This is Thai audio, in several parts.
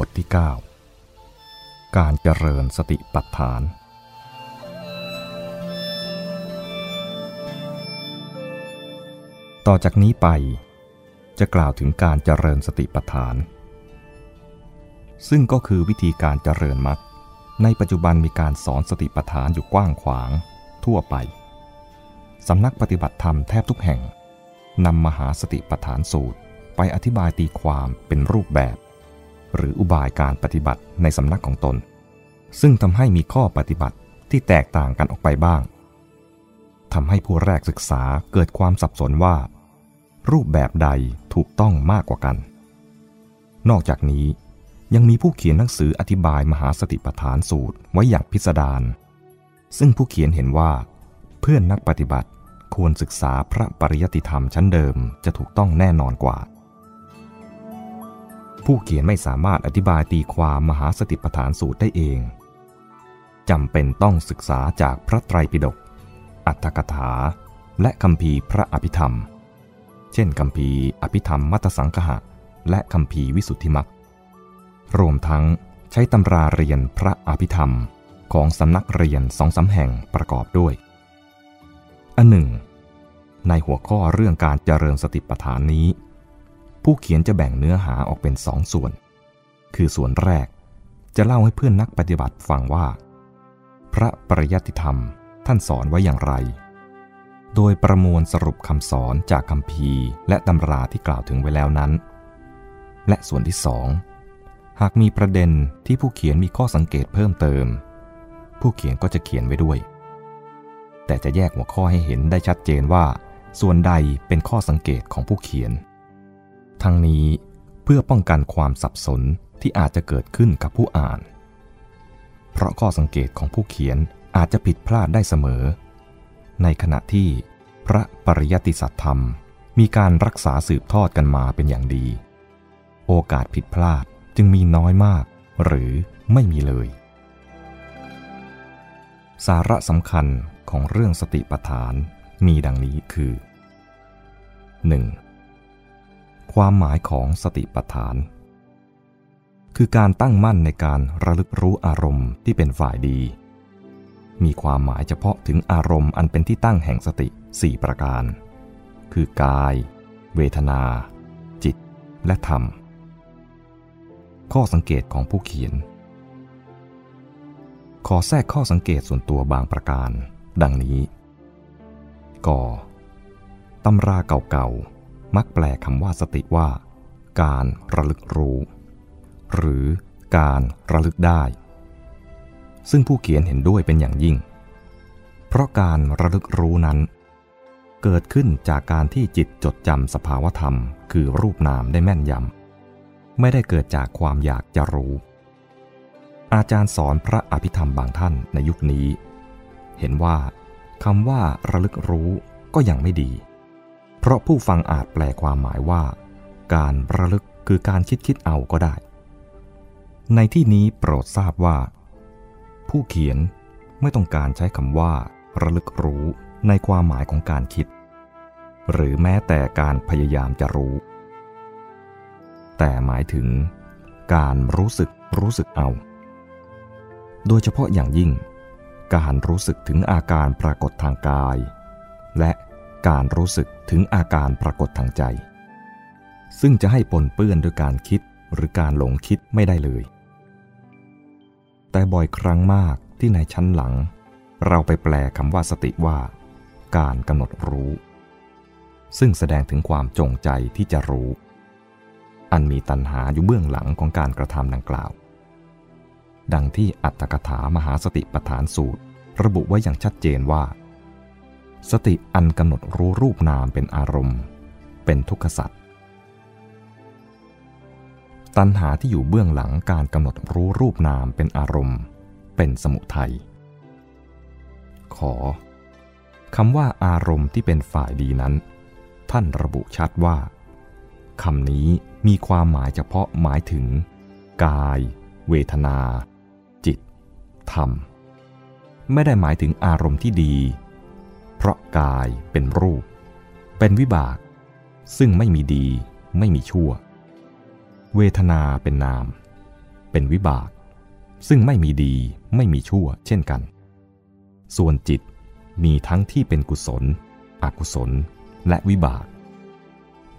บทที่ 9 การเจริญสติปัฏฐาน ต่อจากนี้ไปจะกล่าวถึงการเจริญสติปัฏฐาน ซึ่งก็คือวิธีการเจริญมรรคในปัจจุบันมีการสอนสติปัฏฐานอยู่กว้างขวางทั่วไป สำนักปฏิบัติธรรมแทบทุกแห่งนำมหาสติปัฏฐานสูตรไปอธิบายตีความเป็นรูปแบบ หรืออุบายการปฏิบัติในสำนักของตน ซึ่งทำให้มีข้อปฏิบัติที่แตกต่างกันออกไปบ้างทำให้ผู้แรกศึกษาเกิดความสับสนว่า รูปแบบใดถูกต้องมากกว่ากัน นอกจากนี้ยังมีผู้เขียนหนังสืออธิบายมหาสติปัฏฐานสูตรไว้อย่างพิสดาร ซึ่งผู้เขียนเห็นว่า เพื่อนนักปฏิบัติควรศึกษาพระปริยติธรรมชั้นเดิมจะถูกต้องแน่นอนกว่า ผู้เขียนไม่สามารถอธิบายตีความมหาสติปัฏฐานสูตรได้เองจำเป็นต้องศึกษาจากพระไตรปิฎกอัตถกถา และคำพีพระอภิธรรม เช่นคำพีอภิธรรมมัตสังคหะ และคำพีวิสุทธิมักรวมทั้งใช้ตำราเรียนพระอภิธรรมของสำนักเรียนสองสาแห่งประกอบด้วย อันหนึ่ง ในหัวข้อเรื่องการเจริญสติปัฏฐานนี้ ผู้เขียนจะแบ่งเนื้อหาออกเป็นสองส่วน คือส่วนแรกจะเล่าให้เพื่อนนักปฏิบัติฟังว่า พระปริยัติธรรมท่านสอนไว้อย่างไร โดยประมวลสรุปคำสอนจากคำพีและตำราที่กล่าวถึงไว้แล้วนั้น และส่วนที่สองหากมีประเด็นที่ผู้เขียนมีข้อสังเกตเพิ่มเติม ผู้เขียนก็จะเขียนไว้ด้วย แต่จะแยกหัวข้อให้เห็นได้ชัดเจนว่า ส่วนใดเป็นข้อสังเกตของผู้เขียน ทั้งนี้เพื่อป้องกันความสับสนที่อาจจะเกิดขึ้นกับผู้อ่าน เพราะข้อสังเกตของผู้เขียนอาจจะผิดพลาดได้เสมอ ในขณะที่พระปริยติสัตธรรม มีการรักษาสืบทอดกันมาเป็นอย่างดี โอกาสผิดพลาดจึงมีน้อยมาก หรือไม่มีเลย สาระสำคัญของเรื่องสติปัฏฐานมีดังนี้คือ 1. ความหมายของสติปัฏฐาน คือการตั้งมั่นในการระลึกรู้อารมณ์ที่เป็นฝ่ายดี มีความหมายเฉพาะถึงอารมณ์อันเป็นที่ตั้งแห่งสติ 4 ประการ คือกาย เวทนา จิต และธรรม ข้อสังเกตของผู้เขียน ขอแทรกข้อสังเกตส่วนตัวบางประการ ดังนี้ ก ตำราเก่าๆ มักแปลคำว่าสติว่า การระลึกรู้ หรือการระลึกได้ ซึ่งผู้เขียนเห็นด้วยเป็นอย่างยิ่ง เพราะการระลึกรู้นั้น เกิดขึ้นจากการที่จิตจดจำสภาวธรรม คือรูปนามได้แม่นยำไม่ได้เกิดจากความอยากจะรู้ อาจารย์สอนพระอภิธรรมบางท่านในยุคนี้ เห็นว่าคำว่าระลึกรู้ก็ยังไม่ดี เพราะผู้ฟังอาจแปลความหมายว่า การระลึกคือการคิดคิดเอาก็ได้ ในที่นี้โปรดทราบว่า ผู้เขียนไม่ต้องการใช้คำว่า ระลึกรู้ในความหมายของการคิด หรือแม้แต่การพยายามจะรู้ แต่หมายถึง การรู้สึกรู้สึกเอา โดยเฉพาะอย่างยิ่ง การรู้สึกถึงอาการปรากฏทางกาย และ การรู้สึกถึงอาการปรากฏทางใจ ซึ่งจะให้ปนเปื้อนด้วยการคิดหรือการหลงคิดไม่ได้เลย แต่บ่อยครั้งมากที่ในชั้นหลัง เราไปแปลคำว่าสติว่า การกำหนดรู้ ซึ่งแสดงถึงความจงใจที่จะรู้ อันมีตัณหาอยู่เบื้องหลังของการกระทำดังกล่าว ดังที่อัตถกถามหาสติปฐานสูตร ระบุไว้อย่างชัดเจนว่า สติอันกำหนดรู้รูปนามเป็นอารมณ์ เป็นทุกขสัตว์ตัณหาที่อยู่เบื้องหลังการกำหนดรู้รูปนามเป็นอารมณ์ เป็นสมุทัยขอคำว่าอารมณ์ที่เป็นฝ่ายดีนั้น ท่านระบุชัดว่าคำนี้มีความหมายเฉพาะหมายถึง กาย เวทนา จิต ธรรม ไม่ได้หมายถึงอารมณ์ที่ดี เพราะกายเป็นรูป เป็นวิบาก ซึ่งไม่มีดีไม่มีชั่ว เวทนาเป็นนาม เป็นวิบาก ซึ่งไม่มีดีไม่มีชั่ว เช่นกัน ส่วนจิตมีทั้งที่เป็นกุศล อกุศล และวิบาก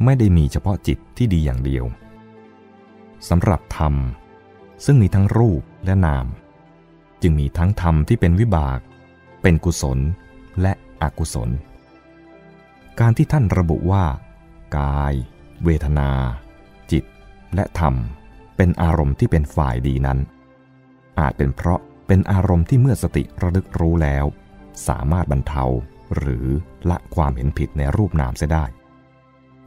ไม่ได้มีเฉพาะจิตที่ดีอย่างเดียวสำหรับธรรม ซึ่งมีทั้งรูปและนาม จึงมีทั้งธรรมที่เป็นวิบาก เป็นกุศลและ อกุศล การที่ท่านระบุว่า กาย เวทนา จิต และธรรม เป็นอารมณ์ที่เป็นฝ่ายดีนั้น อาจเป็นเพราะเป็นอารมณ์ที่เมื่อสติระลึกรู้แล้ว สามารถบรรเทาหรือละความเห็นผิดในรูปนามเสียได้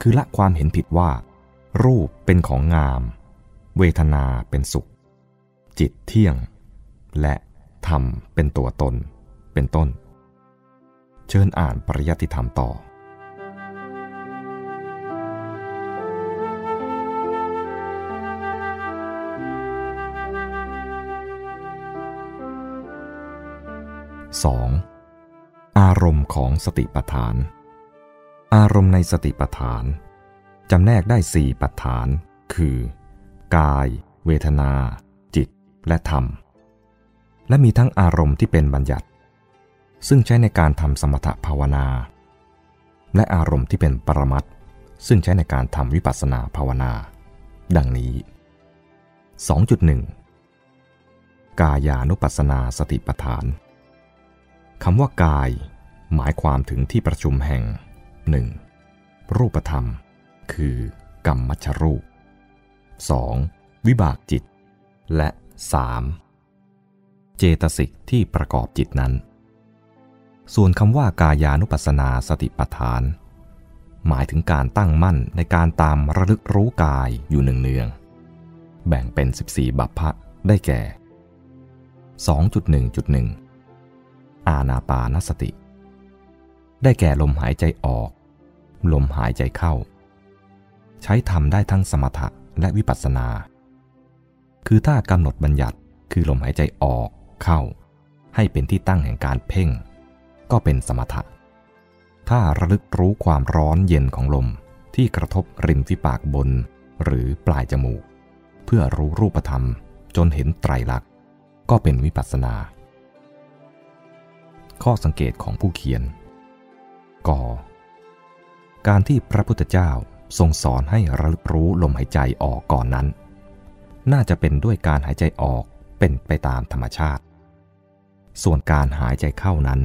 คือละความเห็นผิดว่า รูปเป็นของงาม เวทนาเป็นสุข จิตเที่ยง และธรรมเป็นตัวตน เป็นต้น เชิญอ่านปริยัติธรรมต่อ 2. อารมณ์ของสติปัฏฐาน อารมณ์ในสติปัฏฐานจำแนกได้สี่ปัฏฐาน คือ กาย เวทนา จิต และธรรม และมีทั้งอารมณ์ที่เป็นบัญญัติ ซึ่งใช้ในการทำสมถภาวนา และอารมณ์ที่เป็นปรมัตซึ่งใช้ในการทำวิปัสสนาภาวนา ดังนี้ 2.1 กายานุปัสสนาสติปัฏฐานคำว่ากาย หมายความถึงที่ประชุมแห่ง 1. รูปธรรม คือกรรมมัชรูป 2. วิบากจิต และ 3. เจตสิกที่ประกอบจิตนั้น ส่วนคำว่ากายานุปัสนาสติปัฏฐาน หมายถึงการตั้งมั่นในการตามระลึกรู้กายอยู่หนึ่งเนือง แบ่งเป็น 14 บัพพะได้แก่ 2.1.1 อาณาปานสติ ได้แก่ลมหายใจออก ลมหายใจเข้า ใช้ทำได้ทั้งสมถะและวิปัสสนา คือถ้ากำหนดบัญญัติคือลมหายใจออกเข้า ให้เป็นที่ตั้งแห่งการเพ่ง ก็เป็นสมถะ ถ้าระลึกรู้ความร้อนเย็นของลมที่กระทบริมฝีปากบน หรือปลายจมูก เพื่อรู้รูปธรรมจนเห็นไตรลักษณ์ก็เป็นวิปัสสนา ข้อสังเกตของผู้เขียนกการที่พระพุทธเจ้าทรงสอนให้ระลึกรู้ลมหายใจออกก่อนนั้น น่าจะเป็นด้วยการหายใจออกเป็นไปตามธรรมชาติ ส่วนการหายใจเข้านั้น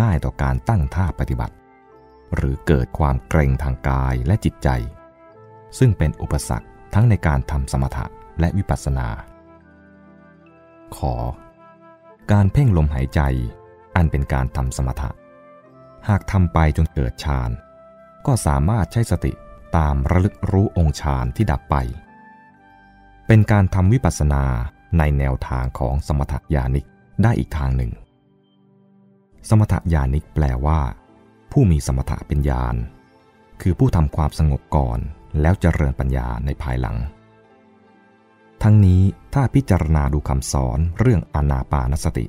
ง่ายต่อการตั้งท่าปฏิบัติ หรือเกิดความเกรงทางกายและจิตใจ ซึ่งเป็นอุปสรรคทั้งในการทำสมถะและวิปัสสนา ขอ การเพ่งลมหายใจอันเป็นการทำสมถะ หากทำไปจนเกิดฌาน ก็สามารถใช้สติตามระลึกรู้องค์ฌานที่ดับไป เป็นการทำวิปัสสนาในแนวทางของสมถญาณิกได้อีกทางหนึ่ง สมถญาณิกแปลว่า ผู้มีสมถะเป็นญาณคือผู้ทำความสงบก่อนแล้วเจริญปัญญาในภายหลัง ทั้งนี้ถ้าพิจารณาดูคำสอนเรื่องอนาปานสติ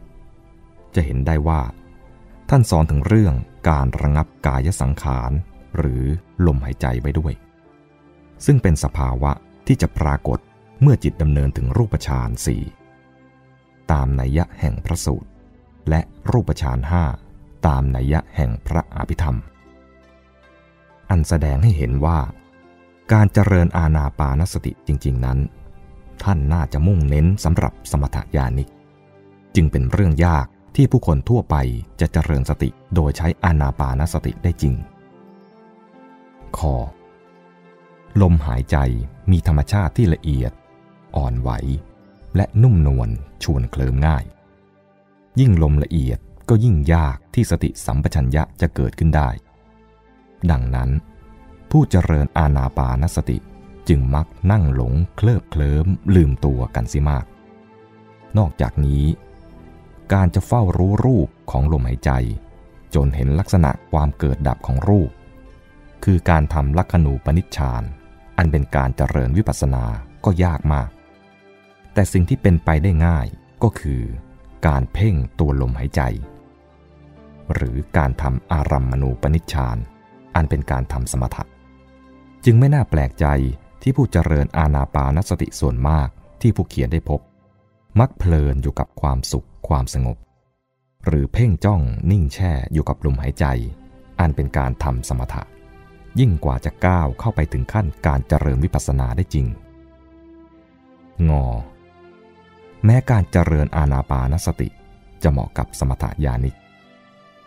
จะเห็นได้ว่า ท่านสอนถึงเรื่องการระงับกายสังขาร หรือลมหายใจไว้ด้วย ซึ่งเป็นสภาวะที่จะปรากฏเมื่อจิตดำเนินถึงรูปฌานสี่ตามนัยยะแห่งพระสูตร และรูปฌานห้าตามนัยยะแห่งพระอภิธรรม อันแสดงให้เห็นว่า การเจริญอาณาปานสติจริง ๆ นั้น ท่านน่าจะมุ่งเน้นสำหรับสมถญาณิก จึงเป็นเรื่องยากที่ผู้คนทั่วไปจะเจริญสติโดยใช้อานาปานสติได้จริง คอ ลมหายใจมีธรรมชาติที่ละเอียด อ่อนไหว และนุ่มนวลชวนเคลิมง่าย ยิ่งลมละเอียดก็ยิ่งยากที่สติสัมปชัญญะจะเกิดขึ้นได้ ดังนั้น ผู้เจริญอาณาปานสติจึงมักนั่งหลงเคลิบเคลิ้มลืมตัวกันสิมาก นอกจากนี้ การจะเฝ้ารู้รูปของลมหายใจ จนเห็นลักษณะความเกิดดับของรูป คือการทำลักขณูปนิชฌานอันเป็นการเจริญวิปัสสนาก็ยากมาก แต่สิ่งที่เป็นไปได้ง่ายก็คือ การเพ่งตัวลมหายใจ หรือการทำอารัมมณูปนิชฌาน อันเป็นการทำสมถะ จึงไม่น่าแปลกใจที่ผู้เจริญอาณาปานสติส่วนมากที่ผู้เขียนได้พบ มักเพลินอยู่กับความสุขความสงบ หรือเพ่งจ้องนิ่งแช่อยู่กับลมหายใจ อันเป็นการทำสมถะ ยิ่งกว่าจะก้าวเข้าไปถึงขั้นการเจริญวิปัสสนาได้จริง งอ แม้การเจริญอาณาปานสติจะเหมาะกับสมถญาณิก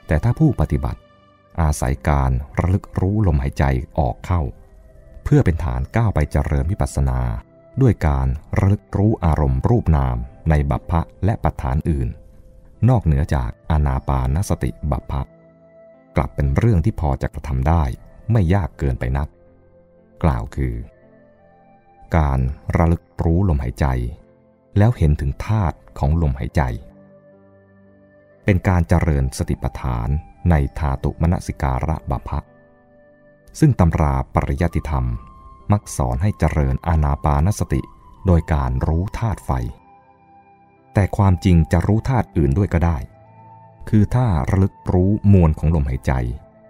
แต่ถ้าผู้ปฏิบัติอาศัยการระลึกรู้ลมหายใจออกเข้า เพื่อเป็นฐานก้าวไปเจริญวิปัสสนา ด้วยการระลึกรู้อารมณ์รูปนามในบัพพะและปัฏฐานอื่น นอกเหนือจากอานาปานสติบัพพะ กลับเป็นเรื่องที่พอจะกระทำได้ไม่ยากเกินไปนัก กล่าวคือ การระลึกรู้ลมหายใจ แล้วเห็นถึงธาตุของลมหายใจ เป็นการเจริญสติปัฏฐานในธาตุมณสิการะบัพะซึ่งตำราปริยติธรรมมักสอนให้เจริญอานาปานสติโดยการรู้ธาตุไฟ แต่ความจริงจะรู้ธาตุอื่นด้วยก็ได้ คือถ้าระลึกรู้มวลของลมหายใจ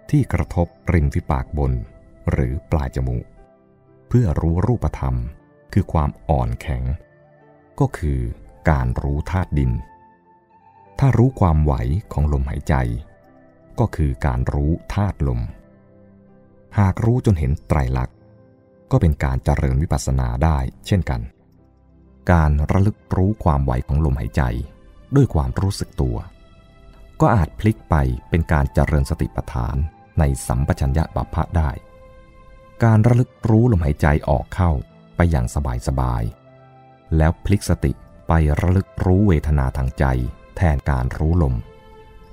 ที่กระทบริมฝีปากบน หรือปลายจมูก เพื่อรู้รูปธรรม คือความอ่อนแข็ง ก็คือการรู้ธาตุดิน ถ้ารู้ความไหวของลมหายใจ ก็คือการรู้ธาตุลม หากรู้จนเห็นไตรลักษณ์ ก็เป็นการเจริญวิปัสสนาได้เช่นกัน การระลึกรู้ความไหวของลมหายใจ ด้วยความรู้สึกตัว ก็อาจพลิกไปเป็นการเจริญสติปัฏฐานในสัมปชัญญะบัพพะได้ การระลึกรู้ลมหายใจออกเข้าไปอย่างสบายๆ แล้วพลิกสติไประลึกรู้เวทนาทางใจ แทนการรู้ลม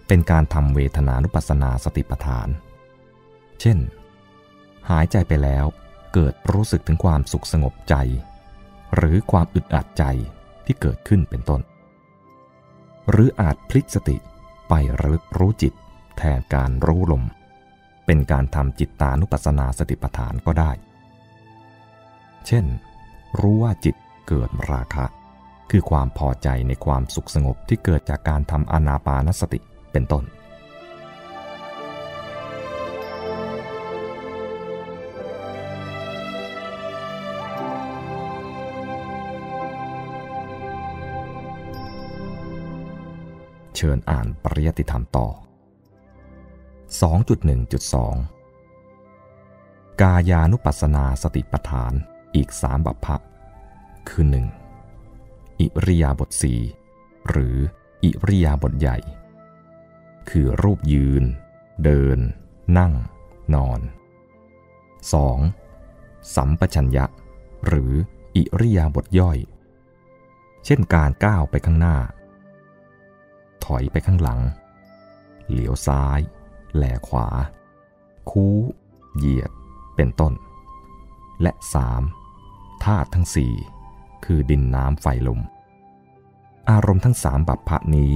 เป็นการทำเวทนานุปัสสนาสติปัฏฐาน เช่น หายใจไปแล้วเกิดรู้สึกถึงความสุขสงบใจ หรือความอึดอัดใจที่เกิดขึ้นเป็นต้น หรืออาจพลิกสติไประลึกรู้จิต แทนการรู้ลม เป็นการทำจิตตานุปัสสนาสติปัฏฐานก็ได้ เช่น รู้ว่าจิต เกิดราคะ คือความพอใจในความสุขสงบที่เกิดจากการทำอนาปานสติเป็นต้น เชิญอ่านปริยติธรรมต่อ 2.1.2 กายานุปัสสนาสติปัฏฐานอีกสามบัพพะ คือ 1. อิริยาบถสีหรืออิริยาบถใหญ่ คือรูปยืน เดิน นั่ง นอน 2. สัมปชัญญะ หรืออิริยาบถย่อย เช่นการก้าวไปข้างหน้า ถอยไปข้างหลัง เหลียวซ้าย แหลขวา คู้ เหยียด เป็นต้น และ 3. ธาตุทั้งสี่ คือดินน้ำไฟลม อารมณ์ทั้งสามบัพพะนี้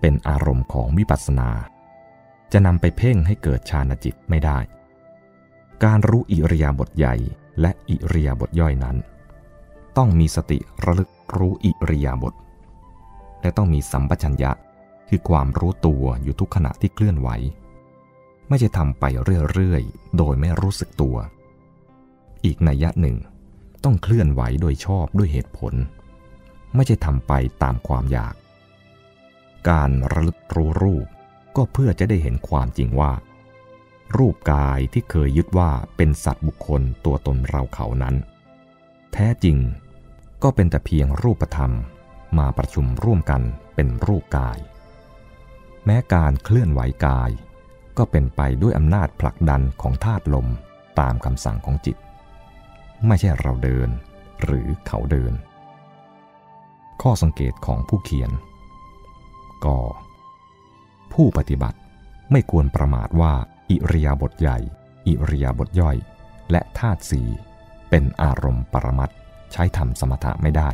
เป็นอารมณ์ของวิปัสสนา จะนำไปเพ่งให้เกิดฌานจิตไม่ได้ การรู้อิริยาบถใหญ่และอิริยาบถย่อยนั้น ต้องมีสติระลึกรู้อิริยาบถและต้องมีสัมปชัญญะคือความรู้ตัวอยู่ทุกขณะที่เคลื่อนไหว ไม่ใช่ทำไปเรื่อย ๆ โดยไม่รู้สึกตัว อีกนัยยะหนึ่ง ต้องเคลื่อนไหวโดยชอบด้วยเหตุผล ไม่ใช่ทำไปตามความอยาก การระลึกรู้รูปก็เพื่อจะได้เห็นความจริงว่า รูปกายที่เคยยึดว่าเป็นสัตว์บุคคลตัวตนเราเขานั้น แท้จริงก็เป็นแต่เพียงรูปธรรมมาประชุมร่วมกันเป็นรูปกาย แม้การเคลื่อนไหวกาย ก็เป็นไปด้วยอำนาจผลักดันของธาตุลมตามคำสั่งของจิต ไม่ใช่เราเดิน หรือเขาเดิน ข้อสังเกตของผู้เขียน ก็ ผู้ปฏิบัติไม่ควรประมาทว่าอิริยาบถใหญ่ อิริยาบถย่อย และธาตุสีเป็นอารมณ์ปรมัตใช้ทำสมถะไม่ได้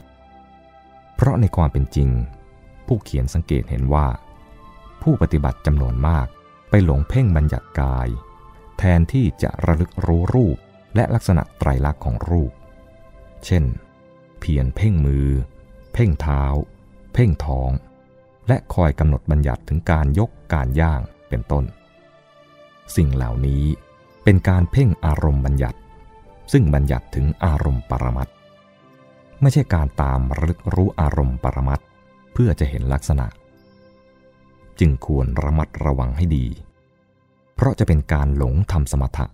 เพราะในความเป็นจริง ผู้เขียนสังเกตเห็นว่า ผู้ปฏิบัติจำนวนมากไปหลงเพ่งบัญญัติกาย แทนที่จะระลึกรู้รูป และลักษณะไตรลักษณ์ของรูป เช่น เพียรเพ่งมือ เพ่งเท้า เพ่งท้อง และคอยกำหนดบัญญัติถึงการยกการย่างเป็นต้น สิ่งเหล่านี้เป็นการเพ่งอารมณ์บัญญัติ ซึ่งบัญญัติถึงอารมณ์ปรมัตไม่ใช่การตามรึกรู้อารมณ์ปรมัตเพื่อจะเห็นลักษณะ จึงควรระมัดระวังให้ดี เพราะจะเป็นการหลงทำสมถะ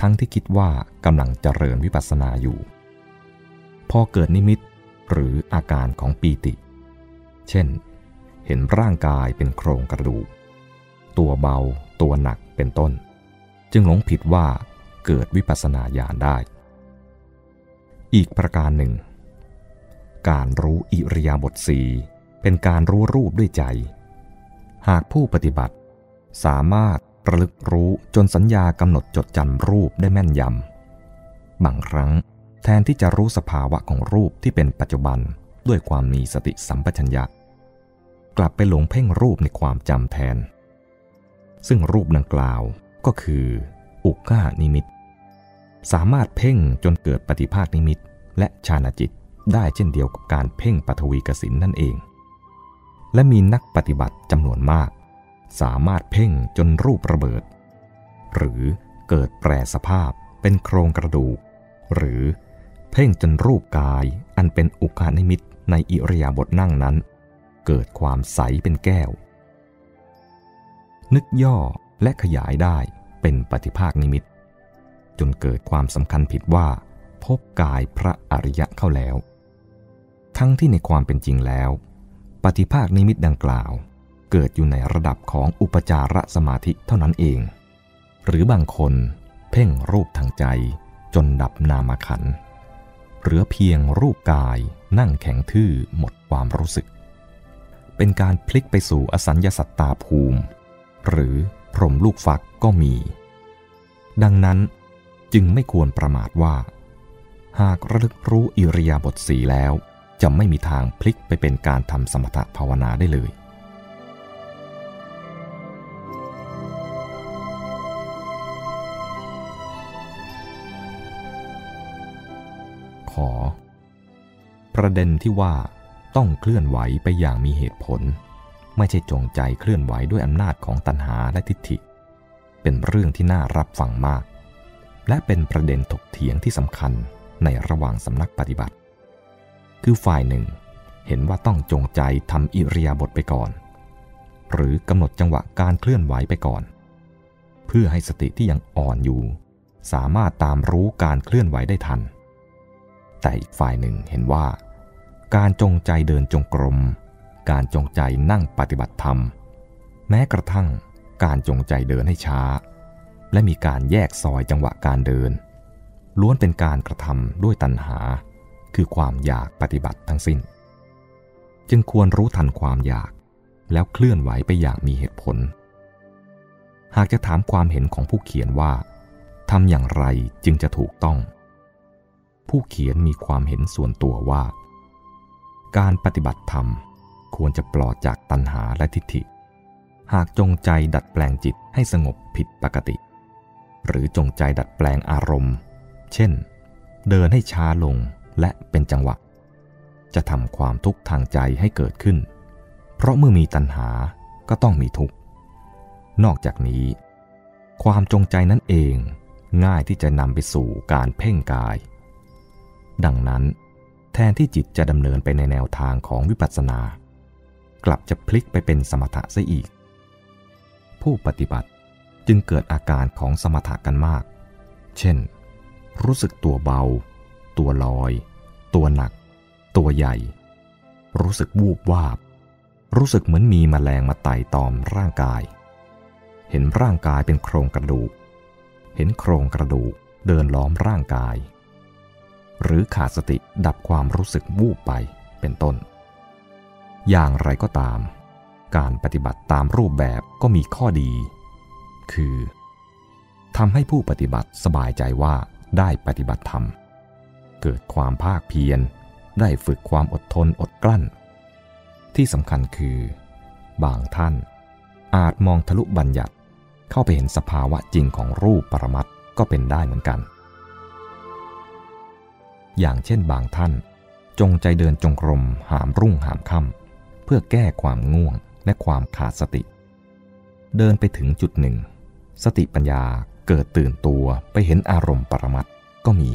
ทั้งที่คิดว่ากำลังเจริญวิปัสสนาอยู่ พอเกิดนิมิตหรืออาการของปีติ เช่น เห็นร่างกายเป็นโครงกระดูก ตัวเบาตัวหนักเป็นต้น จึงหลงผิดว่าเกิดวิปัสสนาญาณได้ อีกประการหนึ่ง การรู้อิริยาบถสีเป็นการรู้รูปด้วยใจ หากผู้ปฏิบัติสามารถ ระลึกรู้จนสัญญากำหนดจดจำรูปได้แม่นยำ บางครั้งแทนที่จะรู้สภาวะของรูปที่เป็นปัจจุบันด้วยความมีสติสัมปชัญญะ กลับไปหลงเพ่งรูปในความจำแทน ซึ่งรูปดังกล่าวก็คือ อุกขานิมิต สามารถเพ่งจนเกิดปฏิภาคนิมิต และชาณจิตได้เช่นเดียวกับการเพ่งปฐวีกสินนั่นเอง และมีนักปฏิบัติจำนวนมาก สามารถเพ่งจนรูประเบิด หรือเกิดแปรสภาพเป็นโครงกระดูก หรือเพ่งจนรูปกายอันเป็นอุกานิมิตในอิริยาบถนั่งนั้น เกิดความใสเป็นแก้ว นึกย่อและขยายได้เป็นปฏิภาคนิมิต จนเกิดความสำคัญผิดว่า พบกายพระอริยะเข้าแล้ว ทั้งที่ในความเป็นจริงแล้ว ปฏิภาคนิมิตดังกล่าว เกิดอยู่ในระดับของอุปจารสมาธิเท่านั้นเอง หรือบางคนเพ่งรูปทางใจจนดับนามขัน เหลือเพียงรูปกายนั่งแข็งทื่อหมดความรู้สึก เป็นการพลิกไปสู่อสัญญาสัตตาภูมิ หรือพรมลูกฟักก็มี ดังนั้นจึงไม่ควรประมาทว่า หากระลึกรู้อิริยาบถสีแล้ว จะไม่มีทางพลิกไปเป็นการทำสมถภาวนาได้เลย ขอประเด็นที่ว่าต้องเคลื่อนไหวไปอย่างมีเหตุผล ไม่ใช่จงใจเคลื่อนไหวด้วยอำนาจของตัณหาและทิฏฐิ เป็นเรื่องที่น่ารับฟังมาก และเป็นประเด็นถกเถียงที่สำคัญในระหว่างสำนักปฏิบัติ คือฝ่ายหนึ่งเห็นว่าต้องจงใจทำอิริยาบถไปก่อน หรือกำหนดจังหวะการเคลื่อนไหวไปก่อน เพื่อให้สติที่ยังอ่อนอยู่ สามารถตามรู้การเคลื่อนไหวได้ทัน แต่อีกฝ่ายหนึ่งเห็นว่า การจงใจเดินจงกรม การจงใจนั่งปฏิบัติธรรม แม้กระทั่งการจงใจเดินให้ช้า และมีการแยกซอยจังหวะการเดิน ล้วนเป็นการกระทำด้วยตัณหา คือความอยากปฏิบัติทั้งสิ้น จึงควรรู้ทันความอยากแล้วเคลื่อนไหวไปอย่างมีเหตุผล หากจะถามความเห็นของผู้เขียนว่าทำอย่างไรจึงจะถูกต้อง ผู้เขียนมีความเห็นส่วนตัวว่า การปฏิบัติธรรมควรจะปลอดจากตัณหาและทิฏฐิ หากจงใจดัดแปลงจิตให้สงบผิดปกติ หรือจงใจดัดแปลงอารมณ์ เช่น เดินให้ช้าลงและเป็นจังหวะ จะทำความทุกข์ทางใจให้เกิดขึ้น เพราะเมื่อมีตัณหาก็ต้องมีทุกข์ นอกจากนี้ ความจงใจนั่นเองง่ายที่จะนำไปสู่การเพ่งกาย ดังนั้น แทนที่จิตจะดำเนินไปในแนวทางของวิปัสสนา กลับจะพลิกไปเป็นสมถะซะอีก ผู้ปฏิบัติจึงเกิดอาการของสมถะกันมาก เช่น รู้สึกตัวเบา ตัวลอย ตัวหนัก ตัวใหญ่ รู้สึกวูบวาบ รู้สึกเหมือนมีมแมลงมาไต่ตอมร่างกาย เห็นร่างกายเป็นโครงกระดูก เห็นโครงกระดูกเดินล้อมร่างกาย หรือขาดสติดับความรู้สึกวูบไปเป็นต้น อย่างไรก็ตาม การปฏิบัติตามรูปแบบก็มีข้อดี คือทำให้ผู้ปฏิบัติสบายใจว่าได้ปฏิบัติธรรม เกิดความภาคเพียร ได้ฝึกความอดทนอดกลั้น ที่สำคัญคือ บางท่านอาจมองทะลุบัญญัติเข้าไปเห็นสภาวะจริงของรูปปรมัตก็เป็นได้เหมือนกัน อย่างเช่นบางท่าน จงใจเดินจงกรมหามรุ่งหามค่ำเพื่อแก้ความง่วงและความขาดสติ เดินไปถึงจุดหนึ่ง สติปัญญาเกิดตื่นตัวไปเห็นอารมณ์ปรมัตก็มี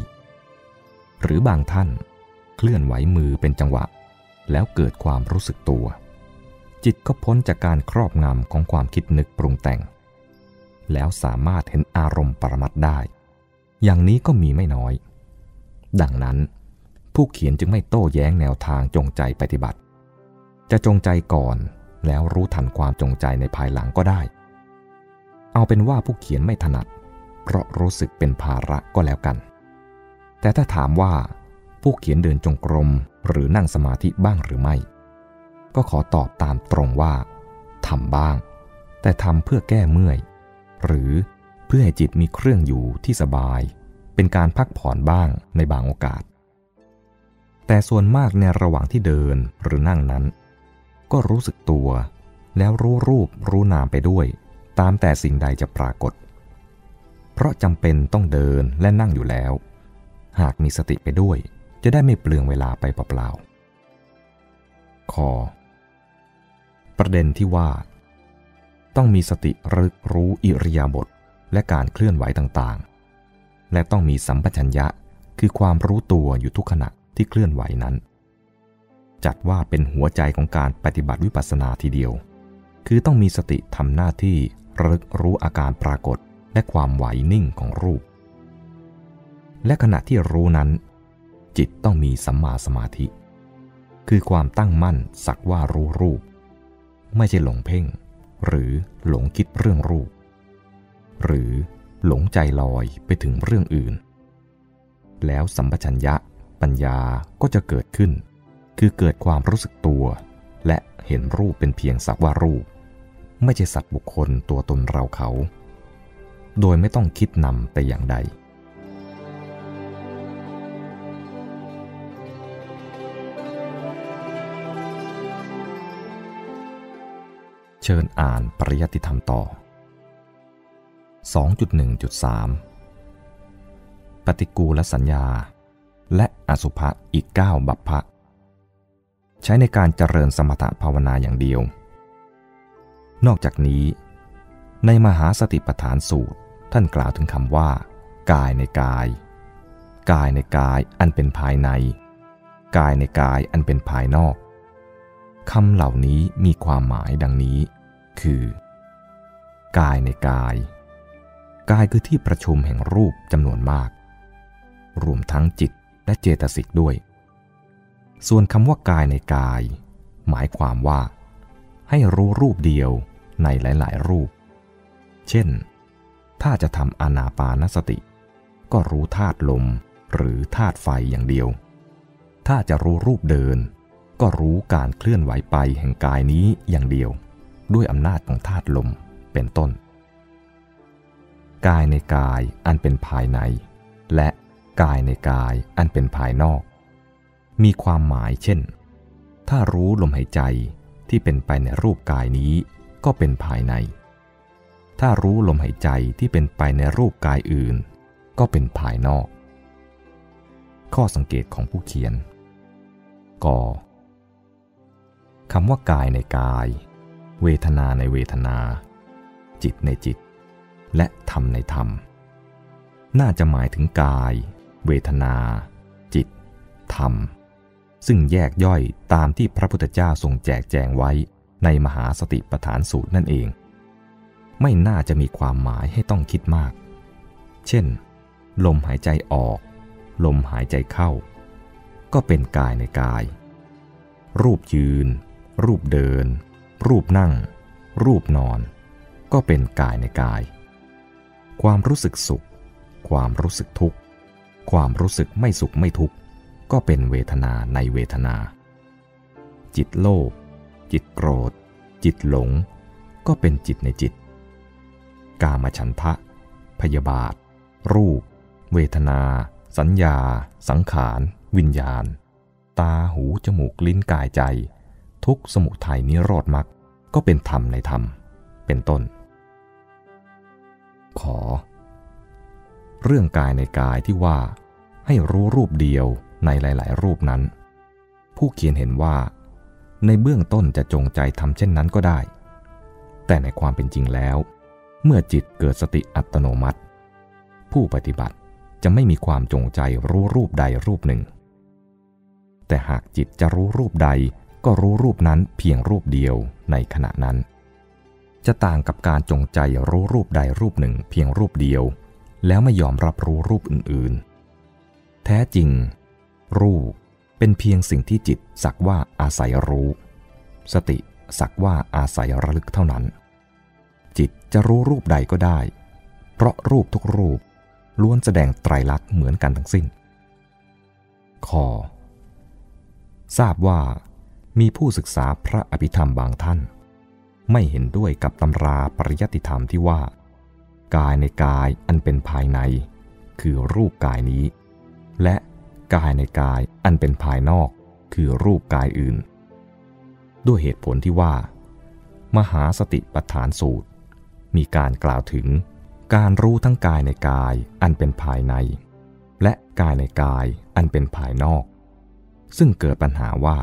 หรือบางท่าน เคลื่อนไหวมือเป็นจังหวะ แล้วเกิดความรู้สึกตัว จิตก็พ้นจากการครอบงำของความคิดนึกปรุงแต่ง แล้วสามารถเห็นอารมณ์ปรมัตได้ อย่างนี้ก็มีไม่น้อย ดังนั้น ผู้เขียนจึงไม่โต้แย้งแนวทางจงใจปฏิบัติ จะจงใจก่อนแล้วรู้ทันความจงใจในภายหลังก็ได้ เอาเป็นว่าผู้เขียนไม่ถนัด เพราะรู้สึกเป็นภาระก็แล้วกัน แต่ถ้าถามว่าผู้เขียนเดินจงกรมหรือนั่งสมาธิบ้างหรือไม่ ก็ขอตอบตามตรงว่าทำบ้าง แต่ทำเพื่อแก้เมื่อย หรือเพื่อให้จิตมีเครื่องอยู่ที่สบาย เป็นการพักผ่อนบ้างในบางโอกาส แต่ส่วนมากในระหว่างที่เดินหรือนั่งนั้น ก็รู้สึกตัว แล้วรู้รูปรู้นามไปด้วย ตามแต่สิ่งใดจะปรากฏ เพราะจำเป็นต้องเดินและนั่งอยู่แล้ว หากมีสติไปด้วย จะได้ไม่เปลืองเวลาไปเปล่าๆคอประเด็นที่ว่า ต้องมีสติรึกรู้อิริยาบถและการเคลื่อนไหวต่างๆ และต้องมีสัมปชัญญะคือความรู้ตัวอยู่ทุกขณะที่เคลื่อนไหวนั้น จัดว่าเป็นหัวใจของการปฏิบัติวิปัสสนาทีเดียว คือต้องมีสติทำหน้าที่ระลึกรู้อาการปรากฏและความไหวนิ่งของรูป และขณะที่รู้นั้น จิตต้องมีสัมมาสมาธิ คือความตั้งมั่นสักว่ารู้รูป ไม่ใช่หลงเพ่ง หรือหลงคิดเรื่องรูป หรือ หลงใจลอยไปถึงเรื่องอื่น แล้วสัมปชัญญะปัญญาก็จะเกิดขึ้น คือเกิดความรู้สึกตัว และเห็นรูปเป็นเพียงสักว่ารูป ไม่ใช่สัตว์บุคคลตัวตนเราเขา โดยไม่ต้องคิดนำแต่อย่างใดเชิญอ่านปริยัติธรรมต่อ 2.1.3 ปฏิกูลสัญญา และอสุภะอีก 9 บัพพะ ใช้ในการเจริญสมถภาวนาอย่างเดียว นอกจากนี้ ในมหาสติปัฏฐานสูตรท่านกล่าวถึงคำว่า กายในกาย กายในกายอันเป็นภายใน กายในกายอันเป็นภายนอกคำเหล่านี้มีความหมายดังนี้ คือ กายในกาย กายคือที่ประชุมแห่งรูปจำนวนมาก รวมทั้งจิตและเจตสิกด้วย ส่วนคำว่ากายในกาย หมายความว่า ให้รู้รูปเดียวในหลาย ๆ รูป เช่น ถ้าจะทำอนาปานสติ ก็รู้ธาตุลมหรือธาตุไฟอย่างเดียว ถ้าจะรู้รูปเดิน ก็รู้การเคลื่อนไหวไปแห่งกายนี้อย่างเดียว ด้วยอำนาจของธาตุลมเป็นต้น กายในกายอันเป็นภายใน และกายในกายอันเป็นภายนอก มีความหมายเช่น ถ้ารู้ลมหายใจที่เป็นไปในรูปกายนี้ก็เป็นภายใน ถ้ารู้ลมหายใจที่เป็นไปในรูปกายอื่น ก็เป็นภายนอก ข้อสังเกตของผู้เขียนกคำว่ากายในกาย เวทนาในเวทนา จิตในจิต และธรรมในธรรม น่าจะหมายถึงกาย เวทนา จิต ธรรม ซึ่งแยกย่อยตามที่พระพุทธเจ้าทรงแจกแจงไว้ในมหาสติปัฏฐานสูตรนั่นเอง ไม่น่าจะมีความหมายให้ต้องคิดมาก เช่น ลมหายใจออก ลมหายใจเข้า ก็เป็นกายในกาย รูปยืน รูปเดิน รูปนั่ง รูปนอน ก็เป็นกายในกาย ความรู้สึกสุข ความรู้สึกทุกข์ ความรู้สึกไม่สุขไม่ทุกข์ ก็เป็นเวทนาในเวทนา จิตโลภ จิตโกรธ จิตหลง ก็เป็นจิตในจิต กามฉันทะ พยาบาท รูป เวทนา สัญญา สังขาร วิญญาณ ตา หู จมูก ลิ้น กาย ใจ ทุกสมุทัยนิโรธมรรคก็เป็นธรรมในธรรม เป็นต้น ขอ เรื่องกายในกายที่ว่าให้รู้รูปเดียวในหลาย ๆ รูปนั้น ผู้เขียนเห็นว่า ในเบื้องต้นจะจงใจทำเช่นนั้นก็ได้ แต่ในความเป็นจริงแล้ว เมื่อจิตเกิดสติอัตโนมัติ ผู้ปฏิบัติจะไม่มีความจงใจรู้รูปใดรูปหนึ่ง แต่หากจิตจะรู้รูปใดก็รู้รูปนั้นเพียงรูปเดียวในขณะนั้น จะต่างกับการจงใจรู้รูปใดรูปหนึ่งเพียงรูปเดียว แล้วไม่ยอมรับรู้รูปอื่นๆ แท้จริง รูปเป็นเพียงสิ่งที่จิตสักว่าอาศัยรู้ สติสักว่าอาศัยระลึกเท่านั้น จิตจะรู้รูปใดก็ได้ เพราะรูปทุกรูปล้วนแสดงไตรลักษณ์เหมือนกันทั้งสิ้นคอทราบว่ามีผู้ศึกษาพระอภิธรรมบางท่าน ไม่เห็นด้วยกับตำราปริยัติธรรมที่ว่า กายในกายอันเป็นภายใน คือรูปกายนี้ และกายในกายอันเป็นภายนอก คือรูปกายอื่น ด้วยเหตุผลที่ว่า มหาสติปัฏฐานสูตร มีการกล่าวถึงการรู้ทั้งกายในกายอันเป็นภายใน และกายในกายอันเป็นภายนอก ซึ่งเกิดปัญหาว่า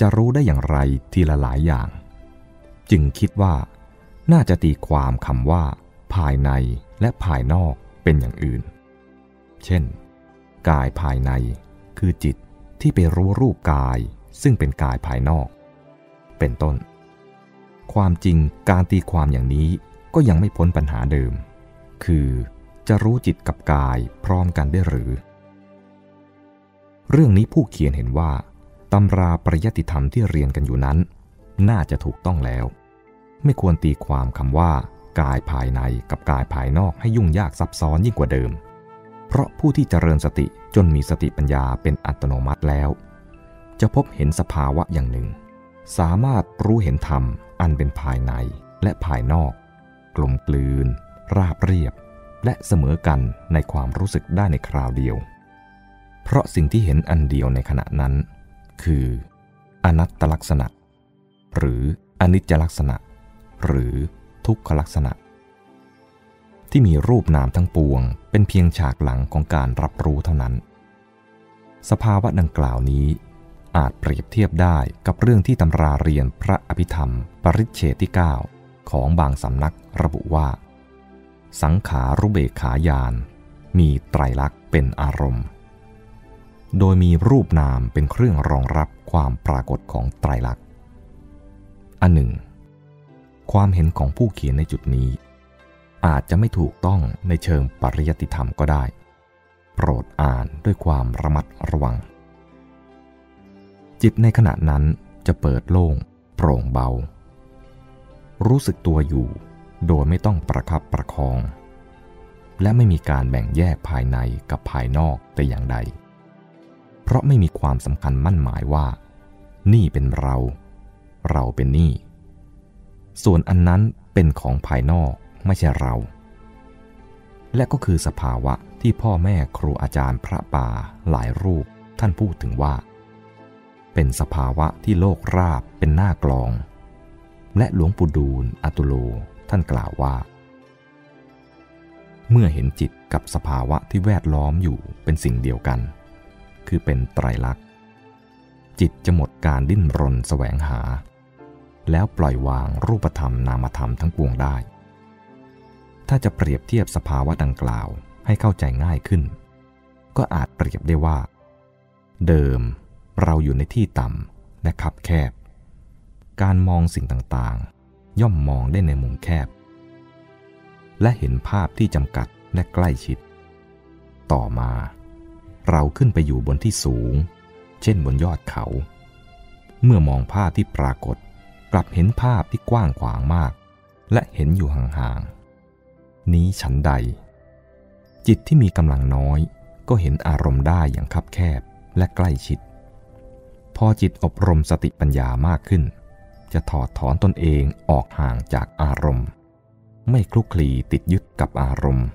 จะรู้ได้อย่างไรทีละหลายอย่าง จึงคิดว่า น่าจะตีความคำว่า ภายในและภายนอกเป็นอย่างอื่น เช่น กายภายในคือจิตที่ไปรู้รูปกายซึ่งเป็นกายภายนอก เป็นต้น ความจริงการตีความอย่างนี้ก็ยังไม่พ้นปัญหาเดิม คือจะรู้จิตกับกายพร้อมกันได้หรือ เรื่องนี้ผู้เขียนเห็นว่าตำราปริยติธรรมที่เรียนกันอยู่นั้น น่าจะถูกต้องแล้ว ไม่ควรตีความคำว่ากายภายในกับกายภายนอกให้ยุ่งยากซับซ้อนยิ่งกว่าเดิม เพราะผู้ที่เจริญสติจนมีสติปัญญาเป็นอัตโนมัติแล้ว จะพบเห็นสภาวะอย่างหนึ่ง สามารถรู้เห็นธรรมอันเป็นภายในและภายนอก กลมกลืน ราบเรียบ และเสมอกันในความรู้สึกได้ในคราวเดียว เพราะสิ่งที่เห็นอันเดียวในขณะนั้น คือ อนัตตลักษณะ หรืออนิจจลักษณะ หรือทุกขลักษณะ ที่มีรูปนามทั้งปวง เป็นเพียงฉากหลังของการรับรู้เท่านั้น สภาวะดังกล่าวนี้ อาจเปรียบเทียบได้กับเรื่องที่ตำราเรียนพระอภิธรรม ปริเชติ 9 ของบางสำนักระบุว่า สังขารุเบขายาน มีไตรลักษณ์เป็นอารมณ์ โดยมีรูปนามเป็นเครื่องรองรับความปรากฏของไตรลักษณ์อันหนึ่ง ความเห็นของผู้เขียนในจุดนี้ อาจจะไม่ถูกต้องในเชิงปริยัติธรรมก็ได้ โปรดอ่านด้วยความระมัดระวัง จิตในขณะนั้นจะเปิดโล่งโปร่งเบา รู้สึกตัวอยู่ โดยไม่ต้องประคับประคอง และไม่มีการแบ่งแยกภายในกับภายนอกแต่อย่างใด เพราะไม่มีความสำคัญมั่นหมายว่า นี่เป็นเรา เราเป็นนี่ ส่วนอันนั้นเป็นของภายนอกไม่ใช่เรา และก็คือสภาวะที่พ่อแม่ครูอาจารย์พระป่าหลายรูปท่านพูดถึงว่า เป็นสภาวะที่โลกราบเป็นหน้ากลอง และหลวงปู่ดูลอตุโลท่านกล่าวว่า เมื่อเห็นจิตกับสภาวะที่แวดล้อมอยู่เป็นสิ่งเดียวกัน คือเป็นไตรลักษณ์จิตจะหมดการดิ้นรนแสวงหา แล้วปล่อยวางรูปธรรมนามธรรมทั้งปวงได้ ถ้าจะเปรียบเทียบสภาวะดังกล่าวให้เข้าใจง่ายขึ้น ก็อาจเปรียบได้ว่า เดิมเราอยู่ในที่ต่ำและคับแคบ การมองสิ่งต่างๆ ย่อมมองได้ในมุมแคบ และเห็นภาพที่จำกัดและใกล้ชิด ต่อมา เราขึ้นไปอยู่บนที่สูง เช่นบนยอดเขา เมื่อมองภาพที่ปรากฏ กลับเห็นภาพที่กว้างขวางมาก และเห็นอยู่ห่างๆ นี้ฉันใด จิตที่มีกำลังน้อย ก็เห็นอารมณ์ได้อย่างคับแคบและใกล้ชิด พอจิตอบรมสติปัญญามากขึ้น จะถอดถอนตนเองออกห่างจากอารมณ์ ไม่คลุกคลีติดยึดกับอารมณ์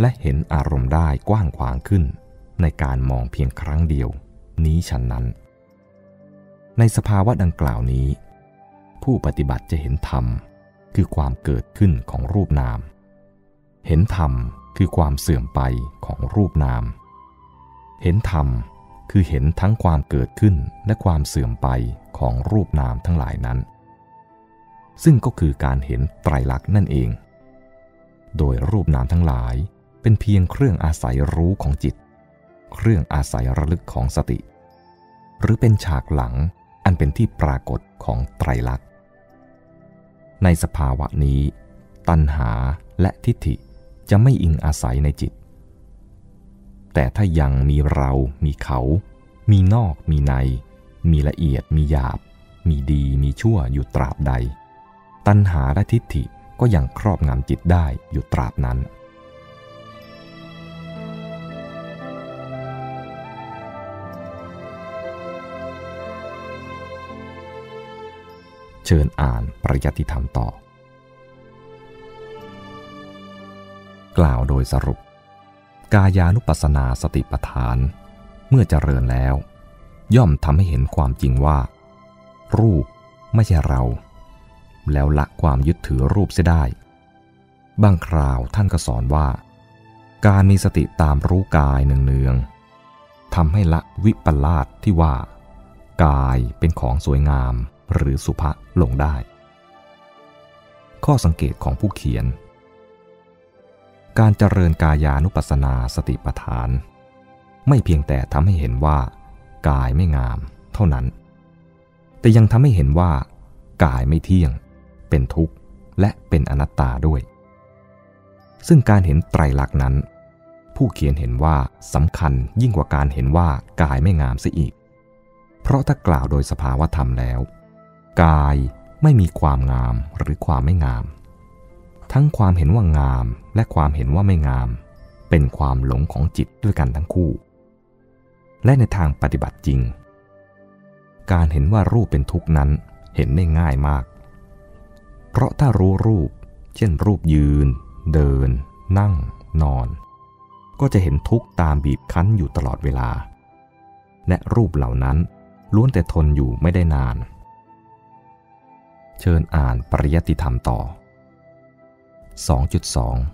และเห็นอารมณ์ได้กว้างขวางขึ้น ในการมองเพียงครั้งเดียว นี้ฉันนั้น ในสภาวะดังกล่าวนี้ ผู้ปฏิบัติจะเห็นธรรม คือความเกิดขึ้นของรูปนาม เห็นธรรมคือความเสื่อมไปของรูปนาม เห็นธรรมคือเห็นทั้งความเกิดขึ้นและความเสื่อมไปของรูปนามทั้งหลายนั้น ซึ่งก็คือการเห็นไตรลักษณ์นั่นเอง โดยรูปนามทั้งหลายเป็นเพียงเครื่องอาศัยรู้ของจิต เครื่องอาศัยระลึกของสติ หรือเป็นฉากหลังอันเป็นที่ปรากฏ ของไตรลักษณ์ ในสภาวะนี้ ตัณหาและทิฏฐิจะไม่อิงอาศัยในจิต แต่ถ้ายังมีเรา มีเขา มีนอก มีใน มีละเอียด มีหยาบ มีดี มีชั่วอยู่ตราบใด ตัณหาและทิฏฐิก็ยังครอบงำจิตได้อยู่ตราบนั้น เชิญอ่านปริยัติธรรมต่อ กล่าวโดยสรุป กายานุปัสสนาสติปัฏฐาน เมื่อเจริญแล้ว ย่อมทำให้เห็นความจริงว่า รูปไม่ใช่เรา แล้วละความยึดถือรูปเสียได้ บางคราวท่านก็สอนว่า การมีสติตามรู้กายเนืองๆทำให้ละวิปลาสที่ว่า กายเป็นของสวยงาม หรือสุภะลงได้ ข้อสังเกตของผู้เขียน การเจริญกายานุปัสสนาสติปัฏฐาน ไม่เพียงแต่ทำให้เห็นว่า กายไม่งามเท่านั้น แต่ยังทำให้เห็นว่า กายไม่เที่ยง เป็นทุกข์ และเป็นอนัตตาด้วย ซึ่งการเห็นไตรลักษณ์นั้น ผู้เขียนเห็นว่าสำคัญยิ่งกว่าการเห็นว่ากายไม่งามเสียอีกเพราะถ้ากล่าวโดยสภาวธรรมแล้ว กายไม่มีความงามหรือความไม่งาม ทั้งความเห็นว่างามและความเห็นว่าไม่งาม เป็นความหลงของจิตด้วยกันทั้งคู่ และในทางปฏิบัติจริง การเห็นว่ารูปเป็นทุกข์นั้นเห็นได้ง่ายมาก เพราะถ้ารู้รูป เช่น รูปยืน เดิน นั่ง นอน ก็จะเห็นทุกข์ตามบีบคั้นอยู่ตลอดเวลา และรูปเหล่านั้นล้วนแต่ทนอยู่ไม่ได้นาน เชิญอ่านปริยติธรรมต่อ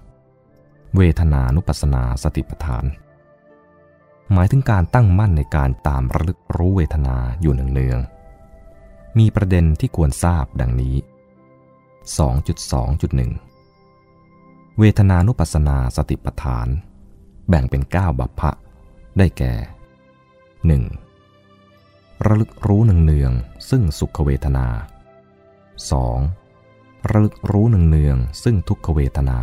2.2 เวทนานุปัสนาสติปัฏฐาน หมายถึงการตั้งมั่นในการตามระลึกรู้เวทนาอยู่เนืองๆ มีประเด็นที่ควรทราบดังนี้ 2.2.1 เวทนานุปัสนาสติปัฏฐาน แบ่งเป็น 9 บัพพะ ได้แก่ 1. ระลึกรู้เนืองๆซึ่งสุขเวทนา 2. ระลึกรู้หนึ่งเนืองซึ่งทุกขเวทนา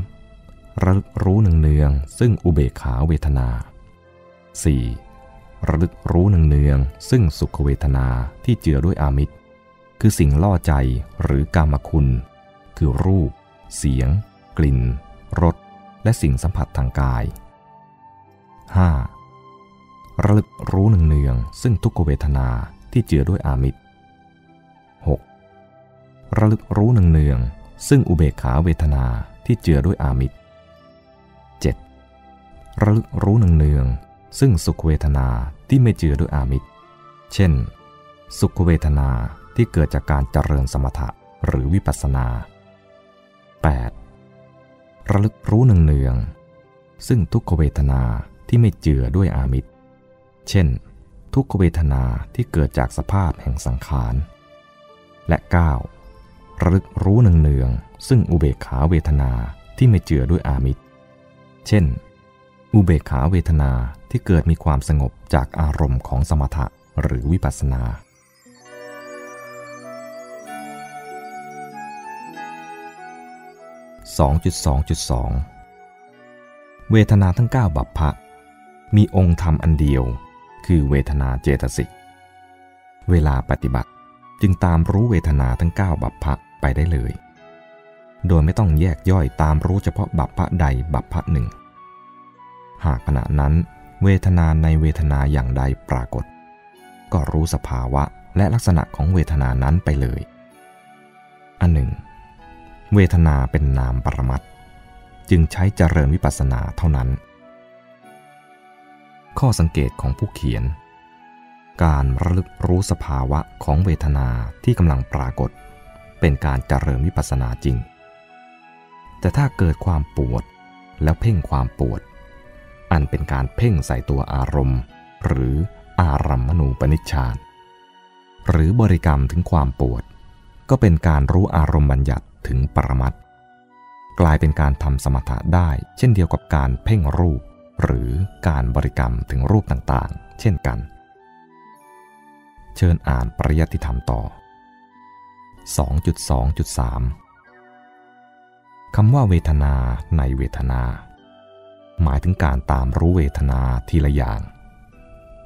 3. ระลึกรู้หนึ่งเนืองซึ่งอุเบกขาเวทนา 4. ระลึกรู้หนึ่งเนืองซึ่งสุขเวทนาที่เจือด้วยอามิตร คือสิ่งล่อใจหรือกามคุณ คือรูป เสียง กลิ่น รส และสิ่งสัมผัสทางกาย 5. ระลึกรู้หนึ่งเนืองซึ่งทุกขเวทนาที่เจือด้วยอามิตร ระลึกรู้เนืองๆซึ่งอุเบกขาเวทนาที่เจือด้วยอามิตร 7. ระลึกรู้เนืองๆซึ่งสุขเวทนาที่ไม่เจือด้วยอามิตร เช่น สุขเวทนาที่เกิดจากการเจริญสมถะหรือวิปัสสนา 8. ระลึกรู้เนืองๆซึ่งทุกขเวทนาที่ไม่เจือด้วยอามิตร เช่น ทุกขเวทนาที่เกิดจากสภาพแห่งสังขาร และ 9. ระลึกรู้เนืองๆซึ่งอุเบกขาเวทนาที่ไม่เจือด้วยอามิตร เช่น อุเบกขาเวทนาที่เกิดมีความสงบจากอารมณ์ของสมถะหรือวิปัสสนา 2.2.2 เวทนาทั้ง 9 บัพพะ มีองค์ธรรมอันเดียว คือเวทนาเจตสิก เวลาปฏิบัติจึงตามรู้เวทนาทั้ง 9 บัพพะ ไปได้เลย โดยไม่ต้องแยกย่อยตามรู้เฉพาะบัพพะใดบัพพะหนึ่ง หากขณะนั้นเวทนาในเวทนาอย่างใดปรากฏ ก็รู้สภาวะและลักษณะของเวทนานั้นไปเลย อันหนึ่ง เวทนาเป็นนามปรมัตจึงใช้เจริญวิปัสสนาเท่านั้น ข้อสังเกตของผู้เขียน การระลึกรู้สภาวะของเวทนาที่กำลังปรากฏ เป็นการเจริญวิปัสสนาจริง แต่ถ้าเกิดความปวดแล้วเพ่งความปวด อันเป็นการเพ่งใส่ตัวอารมณ์ หรืออารัมมณูปนิชฌานหรือบริกรรมถึงความปวด ก็เป็นการรู้อารมณ์บัญญัติถึงปรมัตกลายเป็นการทำสมถะได้ เช่นเดียวกับการเพ่งรูป หรือการบริกรรมถึงรูปต่างๆ เช่นกัน เชิญอ่านปริยัติธรรมต่อ 2.2.3 คำว่าเวทนาในเวทนา หมายถึงการตามรู้เวทนาทีละอย่าง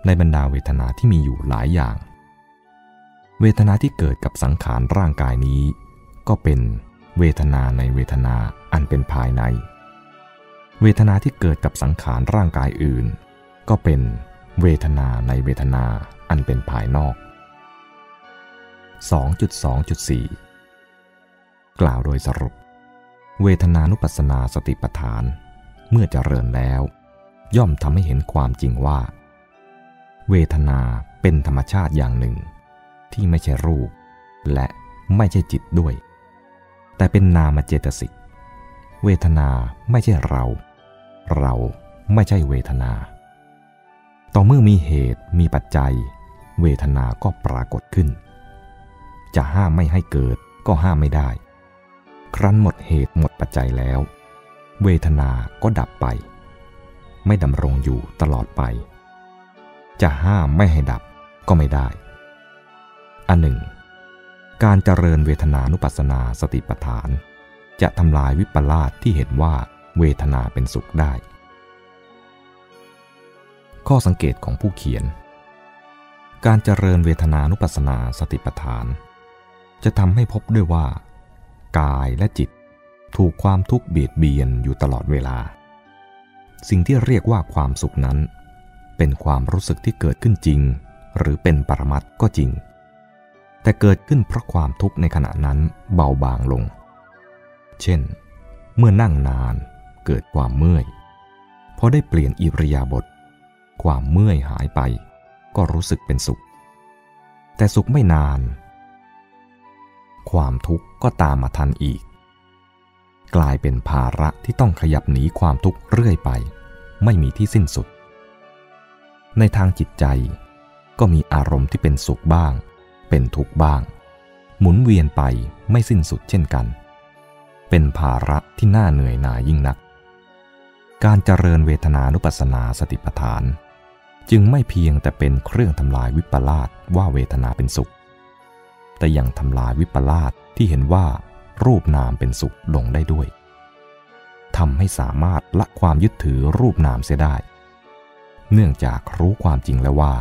ในบรรดาเวทนาที่มีอยู่หลายอย่าง เวทนาที่เกิดกับสังขารร่างกายนี้ ก็เป็นเวทนาในเวทนาอันเป็นภายใน เวทนาที่เกิดกับสังขารร่างกายอื่น ก็เป็นเวทนาในเวทนาอันเป็นภายนอก 2.2.4 กล่าวโดยสรุป เวทนานุปัสสนาสติปัฏฐาน เมื่อเจริญแล้ว ย่อมทำให้เห็นความจริงว่า เวทนาเป็นธรรมชาติอย่างหนึ่ง ที่ไม่ใช่รูป และไม่ใช่จิตด้วย แต่เป็นนามเจตสิกเวทนาไม่ใช่เรา เราไม่ใช่เวทนา ต่อเมื่อมีเหตุมีปัจจัย เวทนาก็ปรากฏขึ้น จะห้ามไม่ให้เกิดก็ห้ามไม่ได้ ครั้นหมดเหตุหมดปัจจัยแล้ว เวทนาก็ดับไป ไม่ดำรงอยู่ตลอดไป จะห้ามไม่ให้ดับก็ไม่ได้ อันหนึ่ง การเจริญเวทนานุปัสสนาสติปัฏฐาน จะทำลายวิปลาสที่เห็นว่าเวทนาเป็นสุขได้ ข้อสังเกตของผู้เขียน การเจริญเวทนานุปัสสนาสติปัฏฐาน จะทำให้พบด้วยว่า กายและจิตถูกความทุกข์เบียดเบียนอยู่ตลอดเวลา สิ่งที่เรียกว่าความสุขนั้น เป็นความรู้สึกที่เกิดขึ้นจริง หรือเป็นปรมัตก็จริง แต่เกิดขึ้นเพราะความทุกข์ในขณะนั้นเบาบางลง เช่น เมื่อนั่งนานเกิดความเมื่อย พอได้เปลี่ยนอิริยาบถความเมื่อยหายไป ก็รู้สึกเป็นสุข แต่สุขไม่นาน ความทุกข์ก็ตามมาทันอีก กลายเป็นภาระที่ต้องขยับหนีความทุกข์เรื่อยไป ไม่มีที่สิ้นสุด ในทางจิตใจก็มีอารมณ์ที่เป็นสุขบ้าง เป็นทุกข์บ้าง หมุนเวียนไปไม่สิ้นสุดเช่นกัน เป็นภาระที่น่าเหนื่อยหน่ายยิ่งนัก การเจริญเวทนานุปัสสนาสติปัฏฐาน จึงไม่เพียงแต่เป็นเครื่องทำลายวิปลาสว่าเวทนาเป็นสุข แต่ยังทำลายวิปลาสที่เห็นว่ารูปนามเป็นสุขลงได้ด้วยทำให้สามารถละความยึดถือรูปนามเสียได้ เนื่องจากรู้ความจริงแล้วว่า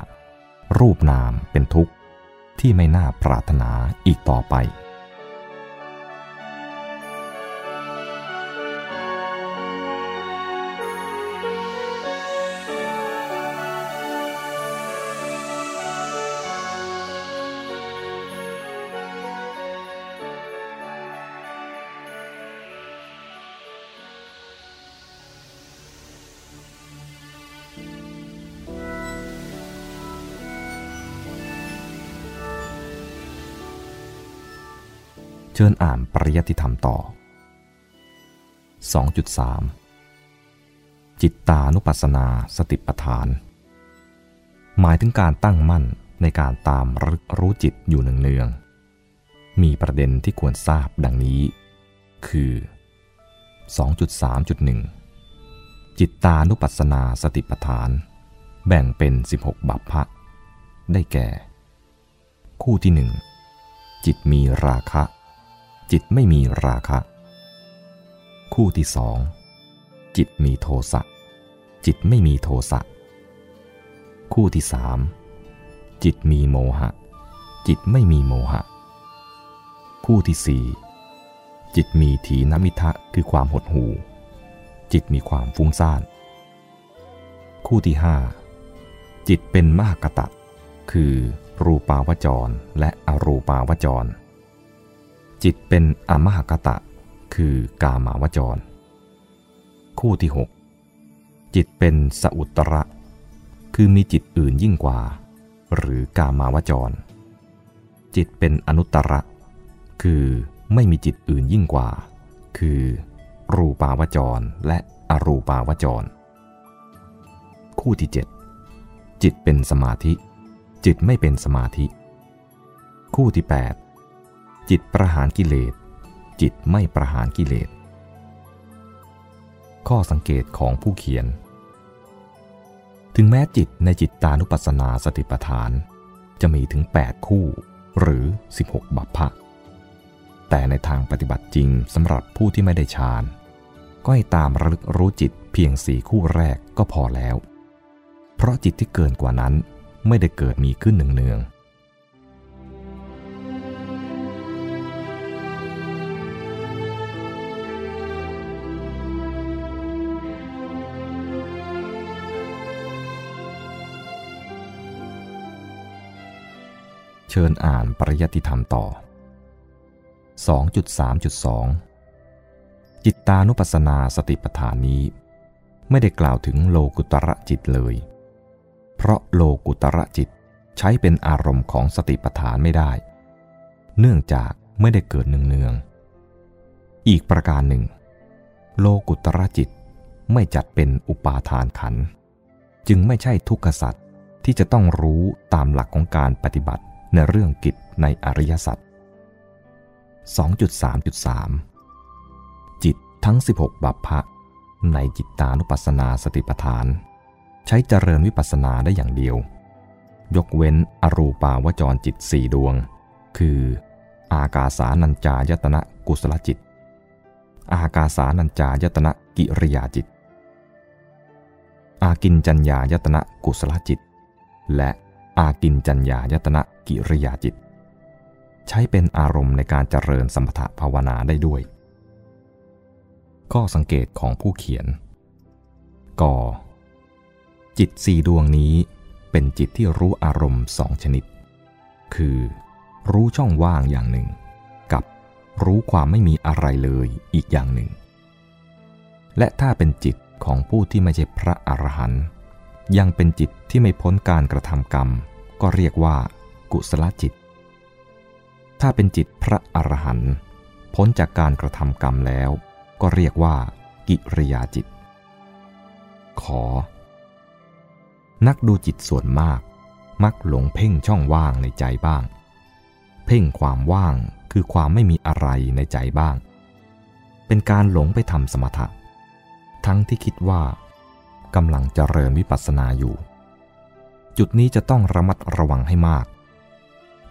รูปนามเป็นทุกข์ที่ไม่น่าปรารถนาอีกต่อไป เชิญอ่านปริยัติธรรมต่อ 2.3 จิตตานุปัสสนาสติปัฏฐาน หมายถึงการตั้งมั่นในการตามรึกรู้จิตอยู่เนืองๆ มีประเด็นที่ควรทราบดังนี้ คือ 2.3.1 จิตตานุปัสสนาสติปัฏฐาน แบ่งเป็น 16 บัพพะ ได้แก่ คู่ที่หนึ่งจิตมีราคะ จิตไม่มีราคะ คู่ที่สองจิตมีโทสะจิตไม่มีโทสะคู่ที่สามจิตมีโมหะ จิตไม่มีโมหะ คู่ที่สี่จิตมีถีนมิทะคือความหดหู่ จิตมีความฟุ้งซ่าน คู่ที่ห้าจิตเป็นมหกตะ คือรูปาวจรและอรูปาวจร จิตเป็นอมหกตะ คือกามาวจร คู่ที่ 6 จิตเป็นสอุตระ คือมีจิตอื่นยิ่งกว่า หรือกามาวจร จิตเป็นอนุตระ คือไม่มีจิตอื่นยิ่งกว่า คือรูปาวจรและอรูปาวจร คู่ที่ 7 จิตเป็นสมาธิ จิตไม่เป็นสมาธิ คู่ที่ 8 จิตประหารกิเลส จิตไม่ประหารกิเลส ข้อสังเกตของผู้เขียน ถึงแม้จิตในจิตตานุปัสสนาสติปัฏฐาน จะมีถึง 8 คู่หรือ 16 บัพพะ แต่ในทางปฏิบัติจริงสำหรับผู้ที่ไม่ได้ฌานก็ให้ตามระลึกรู้จิตเพียงสี่คู่แรกก็พอแล้ว เพราะจิตที่เกินกว่านั้นไม่ได้เกิดมีขึ้นเนืองๆ เชิญอ่านปริยัติธรรมต่อ 2.3.2 จิตตานุปัสสนาสติปัฏฐานนี้ ไม่ได้กล่าวถึงโลกุตระจิตเลย เพราะโลกุตระจิตใช้เป็นอารมณ์ของสติปัฏฐานไม่ได้ เนื่องจากไม่ได้เกิดเนืองๆอีกประการหนึ่ง โลกุตระจิตไม่จัดเป็นอุปาทานขัน จึงไม่ใช่ทุกขสัตว์ที่จะต้องรู้ตามหลักของการปฏิบัติ ในเรื่องกิจในอริยสัจ 2.3.3 จิตทั้ง 16 บัพพะ ในจิตตานุปัสสนาสติปัฏฐาน ใช้เจริญวิปัสสนาได้อย่างเดียว ยกเว้นอรูปาวจรจิตสี่ดวง คือ อากาสานัญจายตนะกุศลจิต อากาสานัญจายตนะกิริยาจิต อากินจัญญายตนะกุศลจิต และอากินจัญญายตนะ กิริยาจิต ใช้เป็นอารมณ์ในการเจริญสมถภาวนาได้ด้วย ข้อสังเกตของผู้เขียนกจิตสี่ดวงนี้เป็นจิตที่รู้อารมณ์สองชนิด คือ รู้ช่องว่างอย่างหนึ่ง กับรู้ความไม่มีอะไรเลยอีกอย่างหนึ่ง และถ้าเป็นจิตของผู้ที่ไม่ใช่พระอรหันต์ยังเป็นจิตที่ไม่พ้นการกระทำกรรม ก็เรียกว่า กุศลจิต ถ้าเป็นจิตพระอรหันต์พ้นจากการกระทำกรรมแล้ว ก็เรียกว่า กิริยาจิต ขอ นักดูจิตส่วนมาก มักหลงเพ่งช่องว่างในใจบ้าง เพ่งความว่างคือความไม่มีอะไรในใจบ้าง เป็นการหลงไปทำสมถะ ทั้งที่คิดว่ากำลังเจริญวิปัสสนาอยู่ จุดนี้จะต้องระมัดระวังให้มาก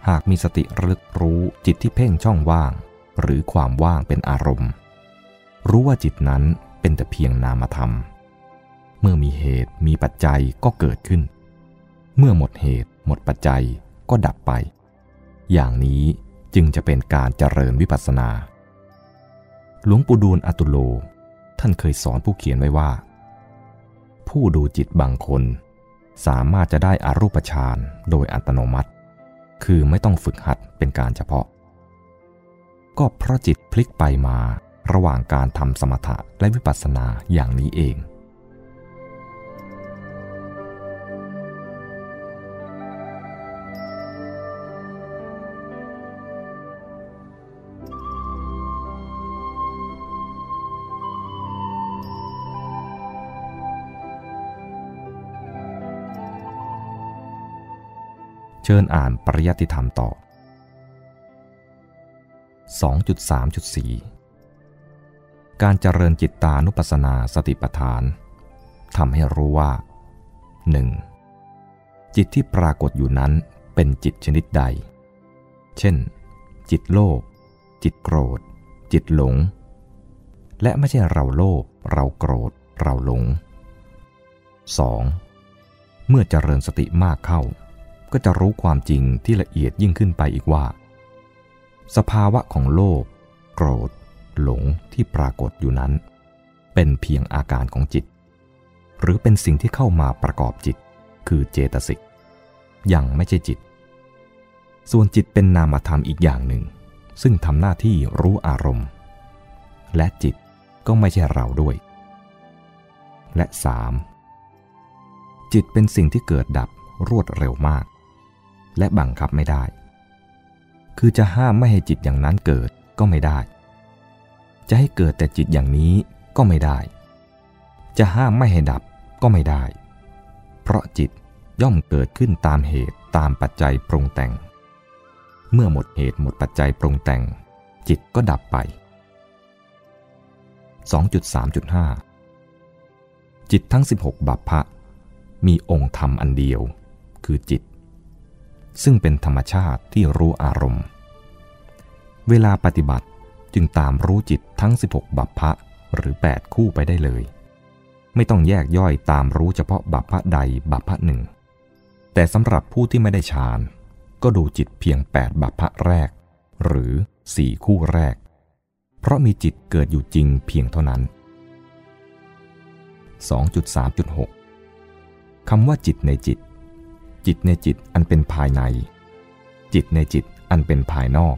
หากมีสติระลึกรู้จิตที่เพ่งช่องว่าง หรือความว่างเป็นอารมณ์ รู้ว่าจิตนั้นเป็นแต่เพียงนามธรรม เมื่อมีเหตุมีปัจจัยก็เกิดขึ้น เมื่อหมดเหตุหมดปัจจัยก็ดับไป อย่างนี้จึงจะเป็นการเจริญวิปัสสนา หลวงปู่ดูลอตุโล ท่านเคยสอนผู้เขียนไว้ว่า ผู้ดูจิตบางคนสามารถจะได้อารูปฌานโดยอัตโนมัติ คือไม่ต้องฝึกหัดเป็นการเฉพาะ ก็เพราะจิตพลิกไปมาระหว่างการทำสมถะและวิปัสสนาอย่างนี้เอง เชิญอ่านปริยัติธรรมต่อ 2.3.4 การเจริญจิตตานุปัสสนาสติปัฏฐานทำให้รู้ว่า 1. จิตที่ปรากฏอยู่นั้นเป็นจิตชนิดใด เช่น จิตโลภ จิตโกรธ จิตหลง และไม่ใช่เราโลภ เราโกรธ เราหลง 2. เมื่อเจริญสติมากเข้า ก็จะรู้ความจริงที่ละเอียดยิ่งขึ้นไปอีกว่า สภาวะของโลภโกรธ หลงที่ปรากฏอยู่นั้น เป็นเพียงอาการของจิต หรือเป็นสิ่งที่เข้ามาประกอบจิต คือเจตสิกยังไม่ใช่จิต ส่วนจิตเป็นนามธรรมอีกอย่างหนึ่ง ซึ่งทำหน้าที่รู้อารมณ์ และจิตก็ไม่ใช่เราด้วย และ 3. จิตเป็นสิ่งที่เกิดดับรวดเร็วมาก และบังคับไม่ได้ คือจะห้ามไม่ให้จิตอย่างนั้นเกิดก็ไม่ได้ จะให้เกิดแต่จิตอย่างนี้ก็ไม่ได้ จะห้ามไม่ให้ดับก็ไม่ได้ เพราะจิตย่อมเกิดขึ้นตามเหตุตามปัจจัยปรุงแต่ง เมื่อหมดเหตุหมดปัจจัยปรุงแต่ง จิตก็ดับไป 2.3.5 จิตทั้ง 16 บัพพะมีองค์ธรรมอันเดียว คือจิต ซึ่งเป็นธรรมชาติที่รู้อารมณ์ เวลาปฏิบัติจึงตามรู้จิตทั้ง 16 บัพพะหรือ 8 คู่ไปได้เลย ไม่ต้องแยกย่อยตามรู้เฉพาะบัพพะใดบัพพะหนึ่ง แต่สำหรับผู้ที่ไม่ได้ฌานก็ดูจิตเพียง 8 บัพพะแรก หรือ4คู่แรก เพราะมีจิตเกิดอยู่จริงเพียงเท่านั้น 2.3.6คำว่าจิตในจิต จิตในจิตอันเป็นภายใน จิตในจิตอันเป็นภายนอก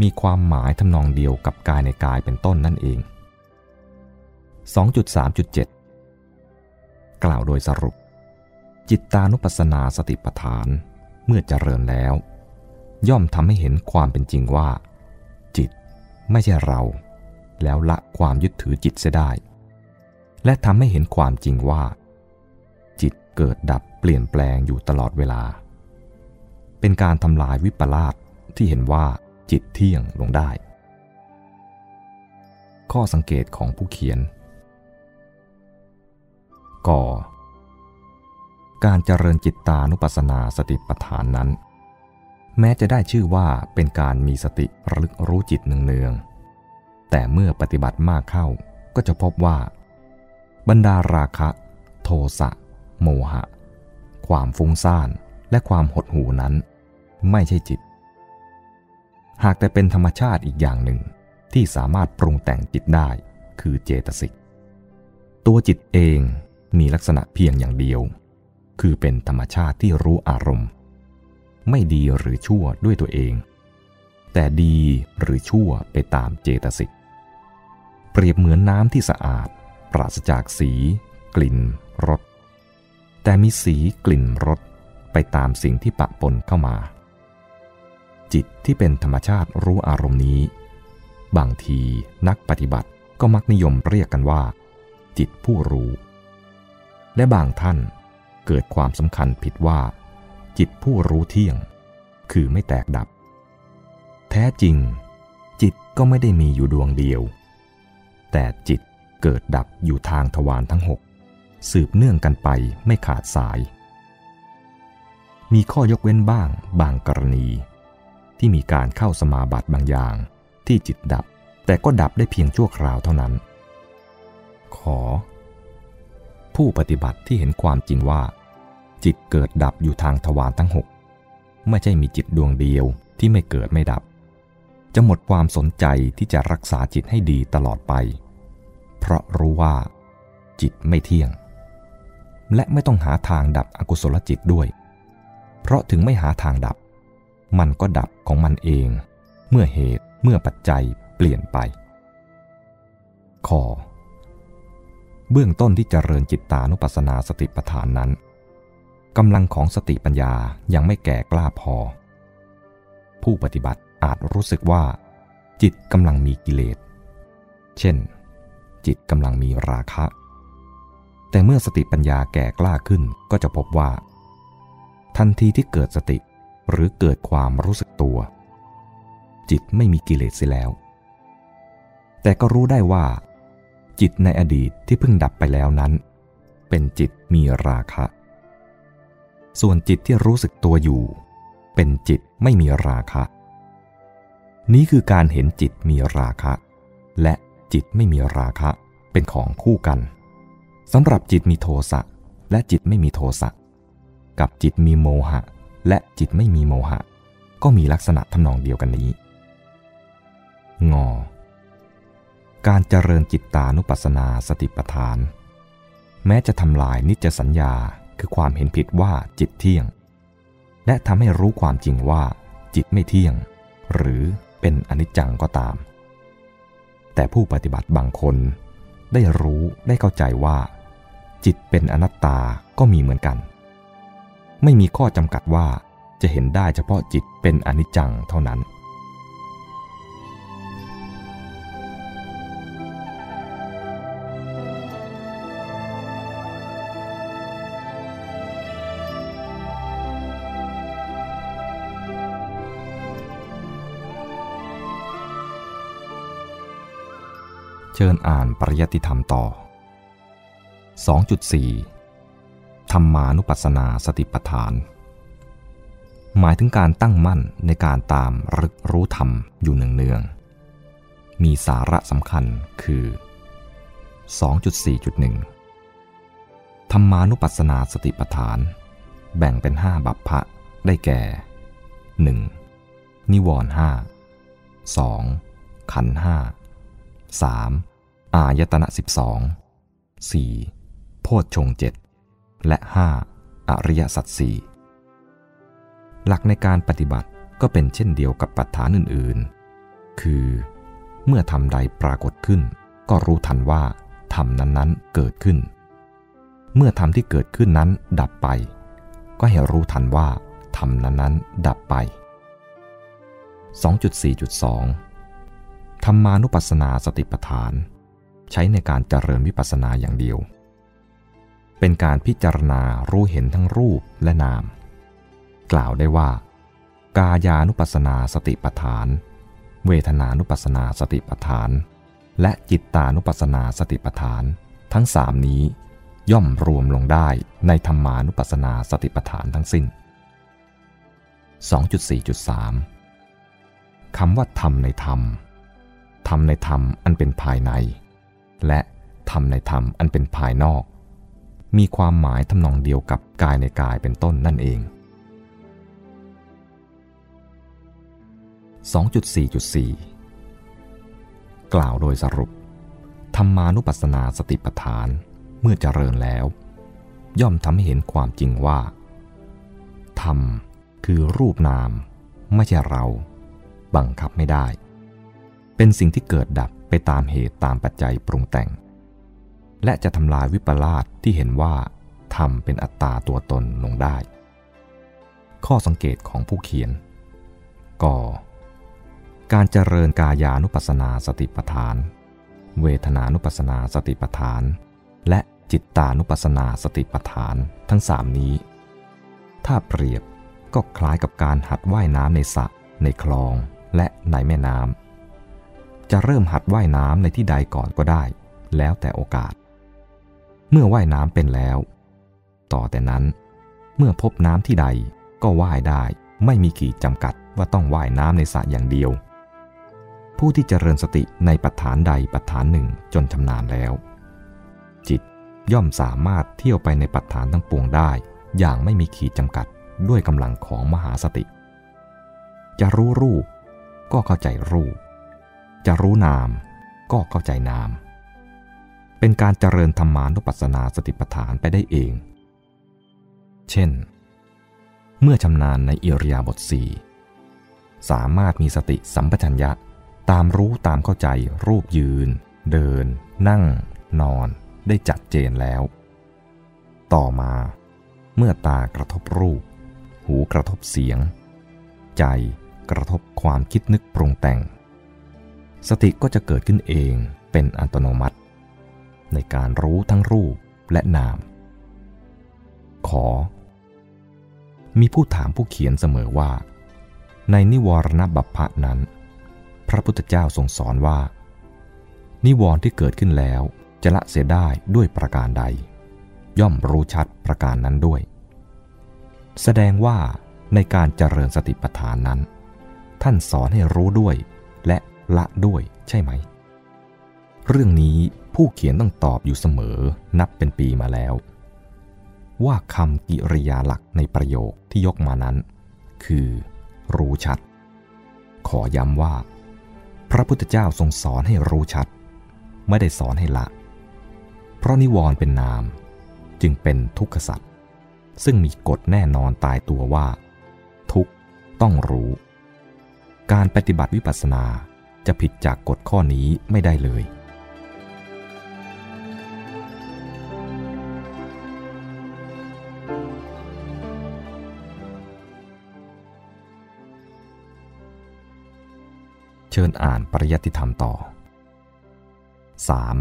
มีความหมายทำนองเดียวกับกายในกายเป็นต้นนั่นเอง 2.3.7 กล่าวโดยสรุป จิตตานุปัสสนาสติปัฏฐานเมื่อเจริญแล้ว ย่อมทำให้เห็นความเป็นจริงว่า จิตไม่ใช่เรา แล้วละความยึดถือจิตเสียได้ และทำให้เห็นความจริงว่า จิตเกิดดับ เปลี่ยนแปลงอยู่ตลอดเวลา เป็นการทำลายวิปลาสที่เห็นว่าจิตเที่ยงลงได้ ข้อสังเกตของผู้เขียนก่อการเจริญจิตตานุปัสสนาสติปัฏฐานนั้น แม้จะได้ชื่อว่าเป็นการมีสติระลึกรู้จิตเนืองๆแต่เมื่อปฏิบัติมากเข้าก็จะพบว่า บรรดาราคะ โทสะ โมหะ ความฟุ้งซ่านและความหดหูนั้น ไม่ใช่จิต หากแต่เป็นธรรมชาติอีกอย่างหนึ่งที่สามารถปรุงแต่งจิตได้คือเจตสิก ตัวจิตเองมีลักษณะเพียงอย่างเดียว คือเป็นธรรมชาติที่รู้อารมณ์ ไม่ดีหรือชั่วด้วยตัวเอง แต่ดีหรือชั่วไปตามเจตสิก เปรียบเหมือนน้ำที่สะอาด ปราศจากสี กลิ่น รส แต่มีสีกลิ่นรสไปตามสิ่งที่ปะปนเข้ามา จิตที่เป็นธรรมชาติรู้อารมณ์นี้ บางทีนักปฏิบัติก็มักนิยมเรียกกันว่า จิตผู้รู้ และบางท่านเกิดความสำคัญผิดว่า จิตผู้รู้เที่ยง คือไม่แตกดับ แท้จริง จิตก็ไม่ได้มีอยู่ดวงเดียว แต่จิตเกิดดับอยู่ทางทวารทั้งหก สืบเนื่องกันไปไม่ขาดสาย มีข้อยกเว้นบ้างบางกรณี ที่มีการเข้าสมาบัติบางอย่างที่จิตดับแต่ก็ดับได้เพียงชั่วคราวเท่านั้น ขอ ผู้ปฏิบัติที่เห็นความจริงว่า จิตเกิดดับอยู่ทางทวารทั้งหกไม่ใช่มีจิตดวงเดียวที่ไม่เกิดไม่ดับ จะหมดความสนใจที่จะรักษาจิตให้ดีตลอดไป เพราะรู้ว่า จิตไม่เที่ยง และไม่ต้องหาทางดับอกุศลจิตด้วย เพราะถึงไม่หาทางดับ มันก็ดับของมันเอง เมื่อเหตุเมื่อปัจจัยเปลี่ยนไปขอเบื้องต้นที่จเจริญจิตตานุปัสสนาสติปัฏฐานนั้นกำลังของสติปัญญายังไม่แก่กล้าพอ ผู้ปฏิบัติอาจรู้สึกว่า จิตกำลังมีกิเลส เช่น จิตกำลังมีราคะ แต่เมื่อสติปัญญาแก่กล้าขึ้นก็จะพบว่า ทันทีที่เกิดสติหรือเกิดความรู้สึกตัว จิตไม่มีกิเลสเสียแล้ว แต่ก็รู้ได้ว่า จิตในอดีตที่เพิ่งดับไปแล้วนั้น เป็นจิตมีราคะ ส่วนจิตที่รู้สึกตัวอยู่ เป็นจิตไม่มีราคะ นี้คือการเห็นจิตมีราคะ และจิตไม่มีราคะเป็นของคู่กัน สำหรับจิตมีโทสะและจิตไม่มีโทสะกับจิตมีโมหะ และจิตไม่มีโมหะ ก็มีลักษณะทำนองเดียวกันนี้ งอ การเจริญจิตตานุปัสสนาสติปัฏฐาน แม้จะทำลายนิจสัญญาคือความเห็นผิดว่าจิตเที่ยง และทำให้รู้ความจริงว่าจิตไม่เที่ยง หรือเป็นอนิจจังก็ตาม แต่ผู้ปฏิบัติบางคนได้รู้ได้เข้าใจว่า จิตเป็นอนัตตาก็มีเหมือนกัน ไม่มีข้อจำกัดว่าจะเห็นได้เฉพาะจิตเป็นอนิจจังเท่านั้น เชิญอ่านปริยติธรรมต่อ 2.4 ธรรมานุปัสสนาสติปัฏฐาน หมายถึงการตั้งมั่นในการตามรึกรู้ธรรมอยู่เนืองๆ มีสาระสำคัญคือ 2.4.1 ธรรมานุปัสสนาสติปัฏฐาน แบ่งเป็นห้าบัพพะได้แก่ 1. นิวรณ์ห้า 2. ขันห้า 3. อายตนะ 12 4. โพชฌงเจ็ดและ 5. อริยสัจสี่หลักในการปฏิบัติก็เป็นเช่นเดียวกับปัฏฐานอื่นๆ คือ เมื่อทำใดปรากฏขึ้น ก็รู้ทันว่าธรรมนั้นๆเกิดขึ้น เมื่อธรรมที่เกิดขึ้นนั้นดับไป ก็ให้รู้ทันว่าธรรมนั้นๆดับไป 2.4.2 ธรรมานุปัสสนาสติปัฏฐาน ใช้ในการเจริญวิปัสสนาอย่างเดียว เป็นการพิจารณารู้เห็นทั้งรูปและนาม กล่าวได้ว่า กายานุปัสนาสติปัฏฐาน เวทนานุปัสนาสติปัฏฐาน และจิตตานุปัสนาสติปัฏฐาน ทั้งสามนี้ ย่อมรวมลงได้ในธรรมานุปัสนาสติปัฏฐานทั้งสิ้น 2.4.3 คำว่าธรรมในธรรมธรรมในธรรมอันเป็นภายใน และธรรมในธรรมอันเป็นภายนอก มีความหมายทำนองเดียวกับกายในกายเป็นต้นนั่นเอง 2.4.4 กล่าวโดยสรุป ธรรมานุปัสสนาสติปัฏฐานเมื่อเจริญแล้ว ย่อมทำให้เห็นความจริงว่า ธรรมคือรูปนาม ไม่ใช่เรา บังคับไม่ได้ เป็นสิ่งที่เกิดดับไปตามเหตุตามปัจจัยปรุงแต่ง และจะทำลายวิปลาสที่เห็นว่าธรรมเป็นอัตตาตัวตนลงได้ ข้อสังเกตของผู้เขียนก็การเจริญกายานุปัสสนาสติปัฏฐาน เวทนานุปัสสนาสติปัฏฐาน และจิตตานุปัสสนาสติปัฏฐานทั้งสามนี้ ถ้าเปรียบก็คล้ายกับการหัดว่ายน้ำในสระในคลองและในแม่น้ำจะเริ่มหัดว่ายน้ำในที่ใดก่อนก็ได้ แล้วแต่โอกาส เมื่อว่ายน้ำเป็นแล้ว ต่อแต่นั้น เมื่อพบน้ำที่ใดก็ว่ายได้ไม่มีขีดจำกัดว่าต้องว่ายน้ำในสระอย่างเดียว ผู้ที่เจริญสติในปัฏฐานใดปัฏฐานหนึ่งจนชำนาญแล้ว จิตย่อมสามารถเที่ยวไปในปัฏฐานทั้งปวงได้ อย่างไม่มีขีดจำกัดด้วยกำลังของมหาสติ จะรู้รูปก็เข้าใจรูป จะรู้นามก็เข้าใจนาม เป็นการเจริญธรรมานุปัสสนาสติปัฏฐานไปได้เอง เช่น เมื่อชำนาญในอิริยาบถสี่สามารถมีสติสัมปชัญญะตามรู้ตามเข้าใจรูปยืน เดิน นั่ง นอน ได้จัดเจนแล้ว ต่อมา เมื่อตากระทบรูป หูกระทบเสียง ใจกระทบความคิดนึกปรุงแต่ง สติก็จะเกิดขึ้นเองเป็นอัตโนมัติ ในการรู้ทั้งรูปและนาม ขอ มีผู้ถามผู้เขียนเสมอว่า ในนิวรณบัพพะนั้น พระพุทธเจ้าทรงสอนว่า นิวรณ์ที่เกิดขึ้นแล้วจะละเสียได้ด้วยประการใด ย่อมรู้ชัดประการนั้นด้วย แสดงว่าในการเจริญสติปัฏฐานนั้น ท่านสอนให้รู้ด้วยและละด้วยใช่ไหม เรื่องนี้ผู้เขียนต้องตอบอยู่เสมอนับเป็นปีมาแล้ว ว่าคำกิริยาหลักในประโยคที่ยกมานั้น คือ รู้ชัด ขอย้ำว่า พระพุทธเจ้าทรงสอนให้รู้ชัด ไม่ได้สอนให้ละ เพราะนิวรณ์เป็นนาม จึงเป็นทุกขสัตว์ซึ่งมีกฎแน่นอนตายตัวว่า ทุกต้องรู้ การปฏิบัติวิปัสสนาจะผิดจากกฎข้อนี้ไม่ได้เลย เชิญอ่านปริยัติธรรมต่อ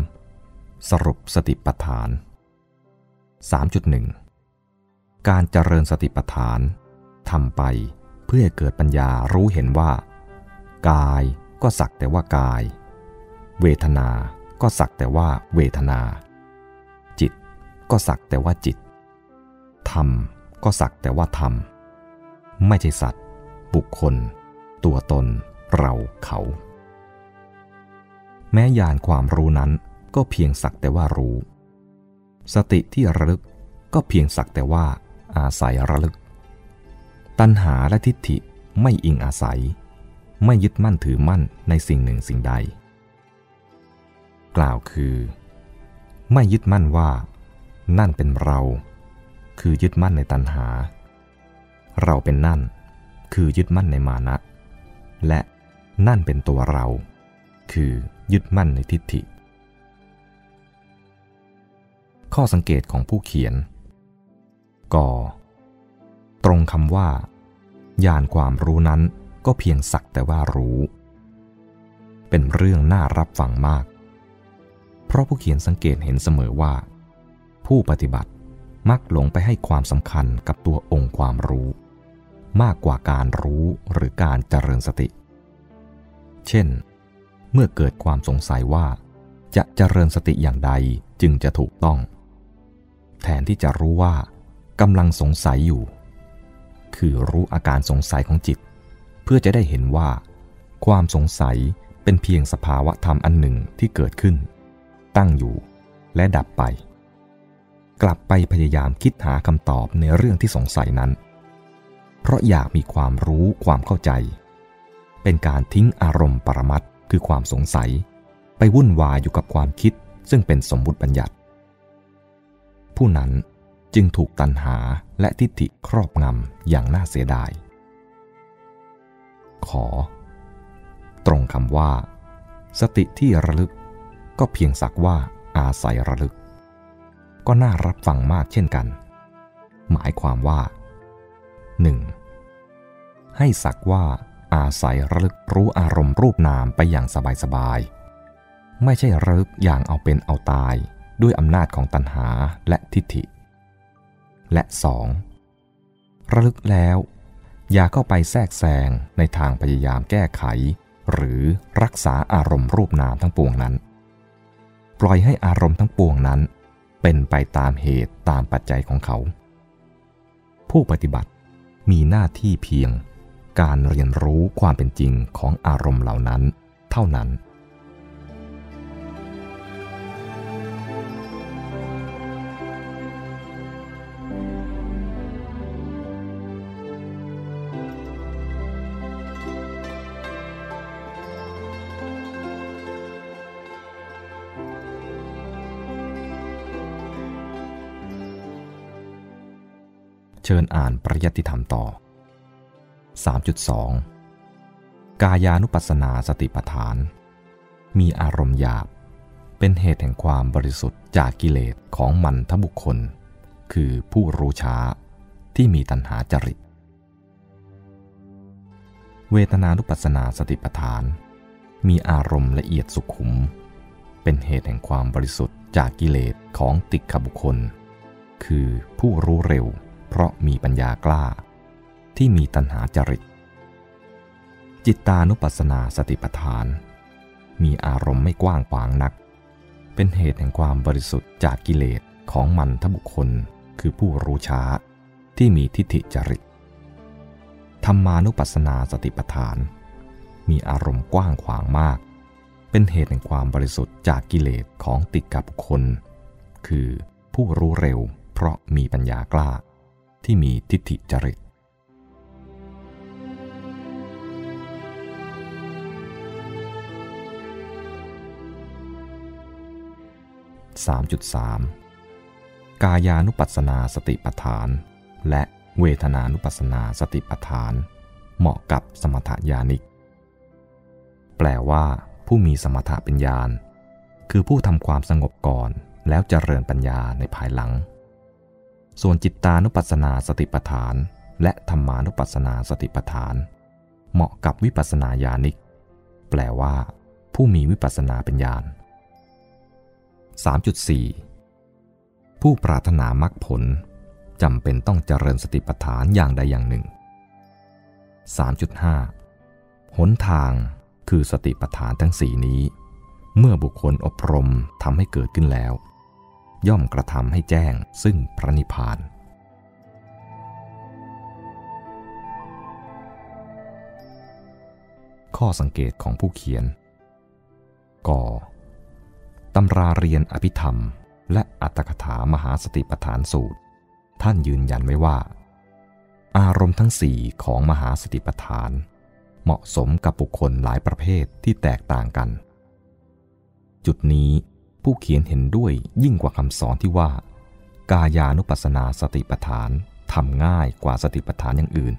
3. สรุปสติปัฏฐาน 3.1 การเจริญสติปัฏฐานทำไปเพื่อเกิดปัญญารู้เห็นว่า กายก็สักแต่ว่ากาย เวทนา ก็สักแต่ว่าเวทนา จิตก็สักแต่ว่าจิต ธรรมก็สักแต่ว่าธรรม ไม่ใช่สัตว์ บุคคล ตัวตน เราเขา แม้ญาณความรู้นั้นก็เพียงสักแต่ว่ารู้ สติที่ระลึกก็เพียงสักแต่ว่าอาศัยระลึก ตัณหาและทิฏฐิไม่อิงอาศัย ไม่ยึดมั่นถือมั่นในสิ่งหนึ่งสิ่งใด กล่าวคือ ไม่ยึดมั่นว่า นั่นเป็นเรา คือยึดมั่นในตัณหา เราเป็นนั่น คือยึดมั่นในมานะ และ นั่นเป็นตัวเรา คือยึดมั่นในทิฏฐิ ข้อสังเกตของผู้เขียนกตรงคำว่าญาณความรู้นั้นก็เพียงสักแต่ว่ารู้ เป็นเรื่องน่ารับฟังมาก เพราะผู้เขียนสังเกตเห็นเสมอว่า ผู้ปฏิบัติมักหลงไปให้ความสำคัญกับตัวองค์ความรู้ มากกว่าการรู้หรือการเจริญสติ เช่น เมื่อเกิดความสงสัยว่า จะเจริญสติอย่างใดจึงจะถูกต้อง แทนที่จะรู้ว่ากำลังสงสัยอยู่ คือรู้อาการสงสัยของจิต เพื่อจะได้เห็นว่า ความสงสัยเป็นเพียงสภาวะธรรมอันหนึ่งที่เกิดขึ้น ตั้งอยู่และดับไป กลับไปพยายามคิดหาคำตอบในเรื่องที่สงสัยนั้น เพราะอยากมีความรู้ความเข้าใจ เป็นการทิ้งอารมณ์ปรมัตคือความสงสัย ไปวุ่นวายอยู่กับความคิดซึ่งเป็นสมมุติบัญญัติ ผู้นั้นจึงถูกตันหาและทิฏฐิครอบงำอย่างน่าเสียดาย ขอ ตรงคำว่า สติที่ระลึก ก็เพียงสักว่าอาศัยระลึก ก็น่ารับฟังมากเช่นกัน หมายความว่า 1. ให้สักว่า อาศัยระลึกรู้อารมณ์รูปนามไปอย่างสบายๆ ไม่ใช่ระลึกอย่างเอาเป็นเอาตายด้วยอำนาจของตัณหาและทิฏฐิ และสองระลึกแล้ว อย่าเข้าไปแทรกแซงในทางพยายามแก้ไข หรือรักษาอารมณ์รูปนามทั้งปวงนั้น ปล่อยให้อารมณ์ทั้งปวงนั้น เป็นไปตามเหตุตามปัจจัยของเขา ผู้ปฏิบัติมีหน้าที่เพียง การเรียนรู้ความเป็นจริงของอารมณ์เหล่านั้นเท่านั้น เชิญอ่านปริยัติธรรมต่อ 3.2 กายานุปัสสนาสติปัฏฐาน มีอารมณ์หยาบ เป็นเหตุแห่งความบริสุทธิ์จากกิเลสของมันทบุคคล คือผู้รู้ช้าที่มีตัณหาจริต เวทนานุปัสสนาสติปัฏฐาน มีอารมณ์ละเอียดสุขุม เป็นเหตุแห่งความบริสุทธิ์จากกิเลสของติขบุคคล คือผู้รู้เร็ว เพราะมีปัญญากล้า ที่มีตัณหาจริต จิตตานุปัสสนาสติปัฏฐาน มีอารมณ์ไม่กว้างขวางนัก เป็นเหตุแห่งความบริสุทธิ์จากกิเลสของมันทบุคคลคือผู้รู้ช้าที่มีทิฏฐิจริต ธรรมานุปัสสนาสติปัฏฐาน มีอารมณ์กว้างขวางมาก เป็นเหตุแห่งความบริสุทธิ์จากกิเลสของติกับบุคคล คือผู้รู้เร็วเพราะมีปัญญากล้าที่มีทิฏฐิจริต 3.3 กายานุปัสสนาสติปัฏฐาน และเวทนานุปัสสนาสติปัฏฐาน เหมาะกับสมถญาณิก แปลว่า ผู้มีสมถะเป็นญาณคือผู้ทำความสงบก่อนแล้วเจริญปัญญาในภายหลัง ส่วนจิตตานุปัสสนาสติปัฏฐาน และธรรมานุปัสสนาสติปัฏฐาน เหมาะกับวิปัสสนาญาณิก แปลว่า ผู้มีวิปัสสนาเป็นญาณ 3.4 ผู้ปรารถนามรรคผลจำเป็นต้องเจริญสติปัฏฐานอย่างใดอย่างหนึ่ง 3.5 หนทางคือสติปัฏฐานทั้งสีนี้ เมื่อบุคคลอบรมทำให้เกิดขึ้นแล้ว ย่อมกระทำให้แจ้งซึ่งพระนิพพานข้อสังเกตของผู้เขียนก่อ ตำราเรียนอภิธรรม และอัตถกถามหาสติปัฏฐานสูตร ท่านยืนยันไว้ว่า อารมณ์ทั้งสี่ของมหาสติปัฏฐาน เหมาะสมกับบุคคลหลายประเภทที่แตกต่างกัน จุดนี้ผู้เขียนเห็นด้วยยิ่งกว่าคำสอนที่ว่า กายานุปัสสนาสติปัฏฐานทำง่ายกว่าสติปัฏฐานอย่างอื่น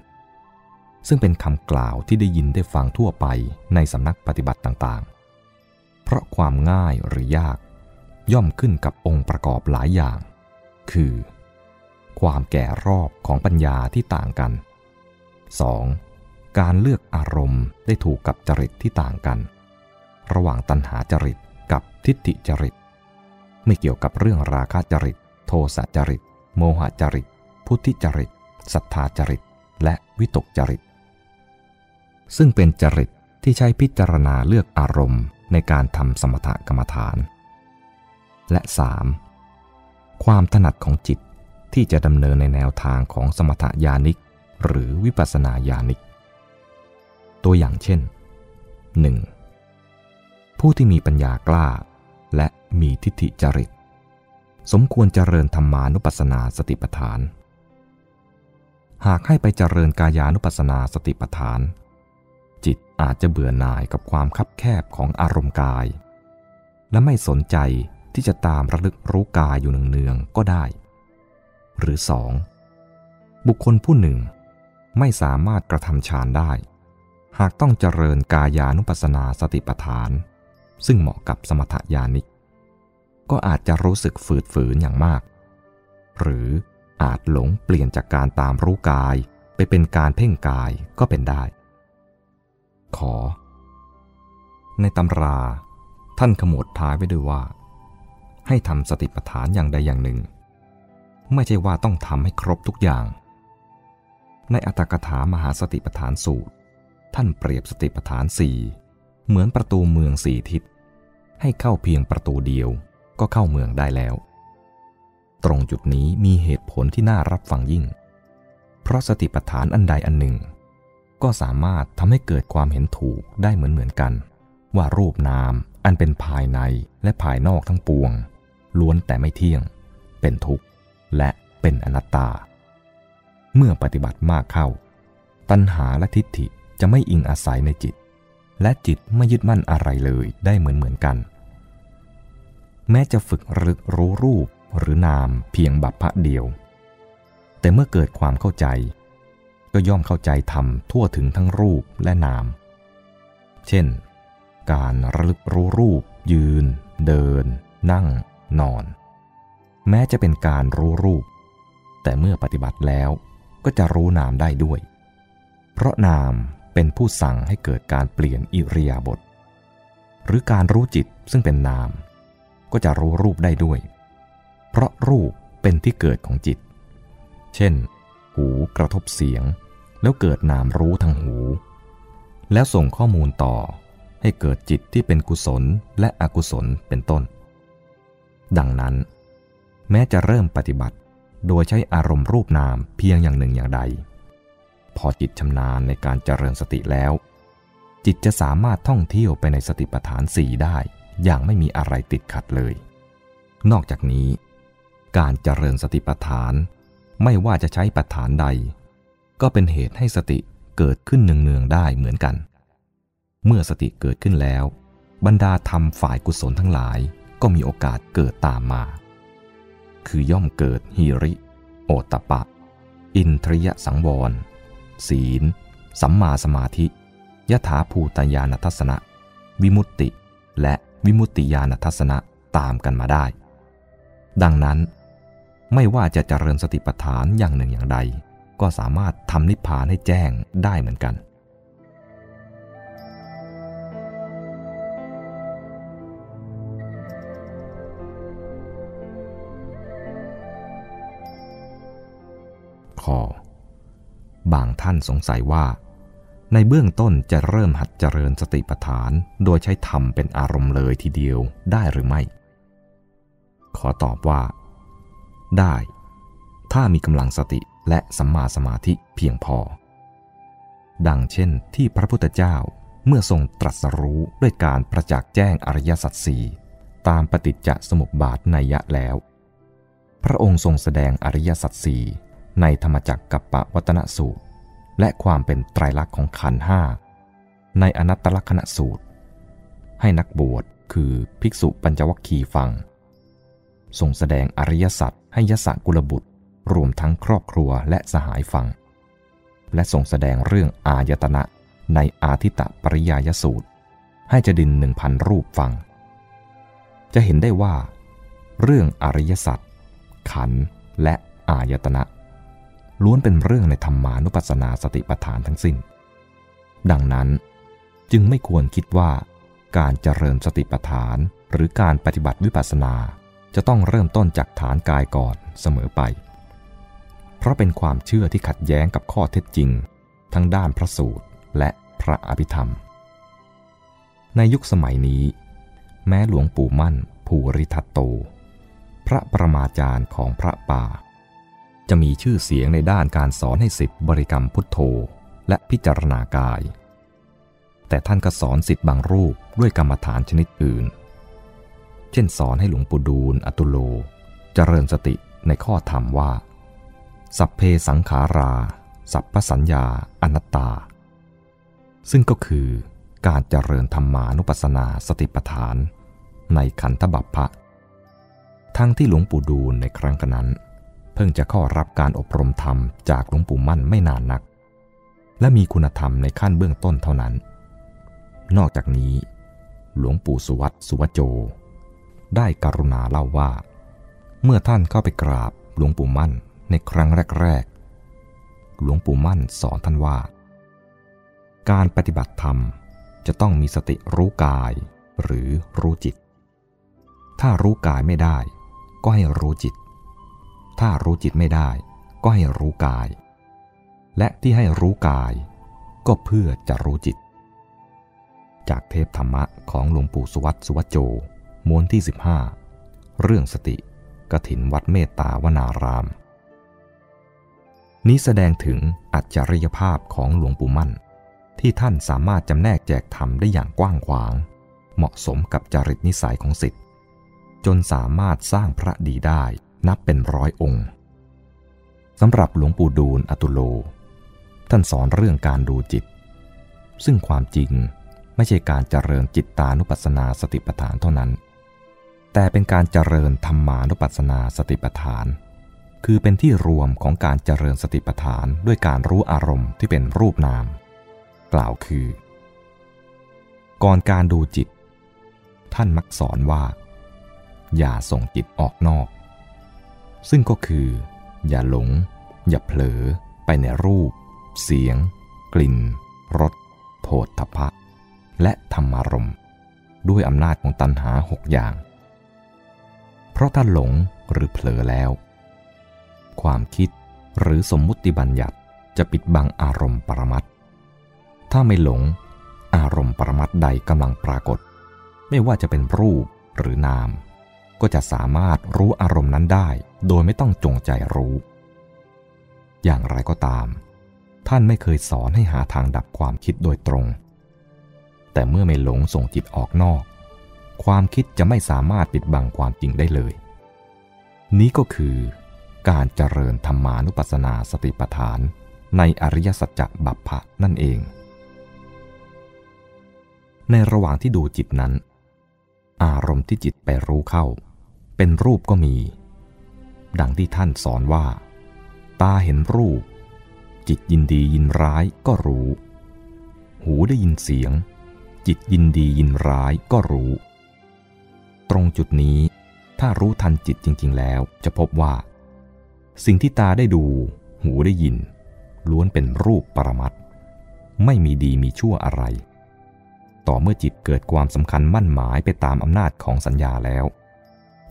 ซึ่งเป็นคำกล่าวที่ได้ยินได้ฟังทั่วไปในสำนักปฏิบัติต่าง ราะความง่ายหรือยาก ย่อมขึ้นกับองค์ประกอบหลายอย่าง คือ ความแก่รอบของปัญญาที่ต่างกัน 2. การเลือกอารมณ์ได้ถูกกับจริตที่ต่างกัน ระหว่างตัณหาจริตกับทิฏฐิจริต ไม่เกี่ยวกับเรื่องราคะจริต โทสะจริต โมหจริต พุทธิจริตศรัทธาจริต และวิตกจริต ซึ่งเป็นจริตที่ใช้พิจารณาเลือกอารมณ์ ในการทำสมถกรรมฐาน และ 3. ความถนัดของจิตที่จะดำเนินในแนวทางของสมถญาณิก หรือวิปัสสนาญาณิก ตัวอย่างเช่น 1. ผู้ที่มีปัญญากล้า และมีทิฏฐิจริต สมควรเจริญธรรมานุปัสสนาสติปัฏฐาน หากให้ไปเจริญกายานุปัสสนาสติปัฏฐาน อาจจะเบื่อหน่ายกับความคับแคบของอารมณ์กาย และไม่สนใจที่จะตามระลึกรู้กายอยู่เนืองๆก็ได้ หรือ 2. บุคคลผู้หนึ่งไม่สามารถกระทำฌานได้ หากต้องเจริญกายานุปัสสนาสติปัฏฐาน ซึ่งเหมาะกับสมถยานิก ก็อาจจะรู้สึกฝืดฝืนอย่างมาก หรืออาจหลงเปลี่ยนจากการตามรู้กายไปเป็นการเพ่งกายก็เป็นได้ ขอ ในตำราท่านขมวดท้ายไว้ด้วยว่า ให้ทำสติปัฏฐานอย่างใดอย่างหนึ่ง ไม่ใช่ว่าต้องทำให้ครบทุกอย่าง ในอัตถกถามหาสติปัฏฐานสูตร ท่านเปรียบสติปัฏฐานสี่เหมือนประตูเมืองสี่ทิศ ให้เข้าเพียงประตูเดียวก็เข้าเมืองได้แล้ว ตรงจุดนี้มีเหตุผลที่น่ารับฟังยิ่ง เพราะสติปัฏฐานอันใดอันหนึ่ง ก็สามารถทำให้เกิดความเห็นถูกได้เหมือนเหมือนกัน ว่ารูปนามอันเป็นภายในและภายนอกทั้งปวง ล้วนแต่ไม่เที่ยง เป็นทุกข์ และเป็นอนัตตา เมื่อปฏิบัติมากเข้า ตัณหาและทิฏฐิจะไม่อิงอาศัยในจิต และจิตไม่ยึดมั่นอะไรเลยได้เหมือนเหมือนกัน แม้จะฝึกรึกรู้รูปหรือนามเพียงบัพพะเดียว แต่เมื่อเกิดความเข้าใจ ก็ย่อมเข้าใจธรรมทั่วถึงทั้งรูปและนาม เช่น การระลึกรู้รูป ยืน เดิน นั่ง นอน แม้จะเป็นการรู้รูป แต่เมื่อปฏิบัติแล้วก็จะรู้นามได้ด้วย เพราะนามเป็นผู้สั่งให้เกิดการเปลี่ยนอิริยาบถหรือการรู้จิตซึ่งเป็นนาม ก็จะรู้รูปได้ด้วย เพราะรูปเป็นที่เกิดของจิต เช่น หูกระทบเสียง แล้วเกิดนามรู้ทางหู แล้วส่งข้อมูลต่อให้เกิดจิตที่เป็นกุศลและอกุศลเป็นต้น ดังนั้น แม้จะเริ่มปฏิบัติโดยใช้อารมณ์รูปนามเพียงอย่างหนึ่งอย่างใด พอจิตชำนาญในการเจริญสติแล้ว จิตจะสามารถท่องเที่ยวไปในสติปัฏฐานสี่ได้อย่างไม่มีอะไรติดขัดเลย นอกจากนี้ การเจริญสติปัฏฐาน ไม่ว่าจะใช้ปัฏฐานใด ก็เป็นเหตุให้สติเกิดขึ้นเนืองๆได้เหมือนกัน เมื่อสติเกิดขึ้นแล้ว บรรดาธรรมฝ่ายกุศลทั้งหลายก็มีโอกาสเกิดตามมา คือย่อมเกิดฮิริ โอตปะ อินทริยสังวร ศีล สัมมาสมาธิยถาภูตญาณทัศนะ วิมุตติ และวิมุตติญาณทัศนะตามกันมาได้ ดังนั้น ไม่ว่าจะเจริญสติปัฏฐานอย่างหนึ่งอย่างใด ก็สามารถทำนิพพานให้แจ้งได้เหมือนกันขอบางท่านสงสัยว่า ในเบื้องต้นจะเริ่มหัดเจริญสติปัฏฐาน โดยใช้ธรรมเป็นอารมณ์เลยทีเดียวได้หรือไม่ ขอตอบว่า ได้ ถ้ามีกำลังสติและสัมมาสมาธิเพียงพอ ดังเช่นที่พระพุทธเจ้าเมื่อทรงตรัสรู้ด้วยการประจักษ์แจ้งอริยสัจสี่ตามปฏิจจสมุปบาทนัยยะแล้ว พระองค์ทรงแสดงอริยสัจสี่ในธรรมจักรกับปวัตนสูตร และความเป็นไตรลักษณ์ของขันห้าในอนัตตลักษณสูตร ให้นักบวชคือภิกษุปัญจวัคคีย์ฟัง ทรงแสดงอริยสัจ ให้ยศกุลบุตร รวมทั้งครอบครัวและสหายฟัง และทรงแสดงเรื่องอายตนะในอาทิตะปริยายสูตร ให้จดินหนึ่งพันรูปฟัง จะเห็นได้ว่า เรื่องอริยสัจขันและอายตนะ ล้วนเป็นเรื่องในธรรมานุปัสสนาสติปัฏฐานทั้งสิ้น ดังนั้นจึงไม่ควรคิดว่าการเจริญสติปัฏฐานหรือการปฏิบัติวิปัสสนา จะต้องเริ่มต้นจากฐานกายก่อนเสมอไป เพราะเป็นความเชื่อที่ขัดแย้งกับข้อเท็จจริง ทั้งด้านพระสูตรและพระอภิธรรม ในยุคสมัยนี้ แม้หลวงปู่มั่นภูริทัตโต พระประมาจารย์ของพระป่า จะมีชื่อเสียงในด้านการสอนให้สิทธิบริกรรมพุทโธและพิจารณากาย แต่ท่านก็สอนสิทธิ์บางรูปด้วยกรรมฐานชนิดอื่น เช่นสอนให้หลวงปู่ดูลอตุโลจเจริญสติในข้อธรรมว่า สัพเพสังขารา สัพพสัญญาอนัตตา ซึ่งก็คือการเจริญธรรมานุปัสสนาสติปัฏฐาน ในขันธบัพพะ ทั้งที่หลวงปู่ดูลในครั้งนั้น เพิ่งจะเข้ารับการอบรมธรรมจากหลวงปู่มั่นไม่นานนัก และมีคุณธรรมในขั้นเบื้องต้นเท่านั้น นอกจากนี้ หลวงปู่สุวัตสุวโจ ได้กรุณาเล่าว่า เมื่อท่านเข้าไปกราบหลวงปู่มั่นในครั้งแรกๆ หลวงปู่มั่นสอนท่านว่า การปฏิบัติธรรมจะต้องมีสติรู้กายหรือรู้จิต ถ้ารู้กายไม่ได้ ก็ให้รู้จิต ถ้ารู้จิตไม่ได้ ก็ให้รู้กาย และที่ให้รู้กาย ก็เพื่อจะรู้จิต จากเทพธรรมะของหลวงปู่สุวัตสุวัจโจ ม้วนที่ 15 เรื่องสติกถินวัดเมตตาวนาราม นี้แสดงถึงอัจฉริยภาพของหลวงปู่มั่น ที่ท่านสามารถจำแนกแจกธรรมได้อย่างกว้างขวาง เหมาะสมกับจริตนิสัยของสิทธิ์จนสามารถสร้างพระดีได้นับเป็นร้อยองค์สำหรับหลวงปู่ดูลอตุโล ท่านสอนเรื่องการดูจิต ซึ่งความจริงไม่ใช่การเจริญจิตตานุปัสสนาสติปัฏฐานเท่านั้น แต่เป็นการเจริญธรรมานุปัสสนาสติปัฏฐาน คือเป็นที่รวมของการเจริญสติปัฏฐานด้วยการรู้อารมณ์ที่เป็นรูปนาม กล่าวคือ ก่อนการดูจิต ท่านมักสอนว่า อย่าส่งจิตออกนอก ซึ่งก็คือ อย่าหลง อย่าเผลอ ไปในรูป เสียง กลิ่นรสโผฏฐพะและธรรมารมณ์ด้วยอำนาจของตัณหาหกอย่าง ราะถ้าหลงหรือเผลอแล้ว ความคิดหรือสมมุติบัญญัติจะปิดบังอารมณ์ปรมัตถ้าไม่หลง อารมณ์ปรมัตใดกำลังปรากฏ ไม่ว่าจะเป็นรูปหรือนาม ก็จะสามารถรู้อารมณ์นั้นได้ โดยไม่ต้องจงใจรู้ อย่างไรก็ตาม ท่านไม่เคยสอนให้หาทางดับความคิดโดยตรง แต่เมื่อไม่หลงส่งจิตออกนอก ความคิดจะไม่สามารถปิดบังความจริงได้เลย นี้ก็คือการเจริญธรรมานุปัสสนาสติปัฏฐาน ในอริยสัจจะบัพพะนั่นเอง ในระหว่างที่ดูจิตนั้น อารมณ์ที่จิตไปรู้เข้า เป็นรูปก็มี ดังที่ท่านสอนว่า ตาเห็นรูป จิตยินดียินร้ายก็รู้ หูได้ยินเสียง จิตยินดียินร้ายก็รู้ ตรงจุดนี้ ถ้ารู้ทันจิตจริง ๆ แล้วจะพบว่า สิ่งที่ตาได้ดู หูได้ยิน ล้วนเป็นรูปปรมัตไม่มีดีมีชั่วอะไร ต่อเมื่อจิตเกิดความสำคัญมั่นหมายไปตามอำนาจของสัญญาแล้ว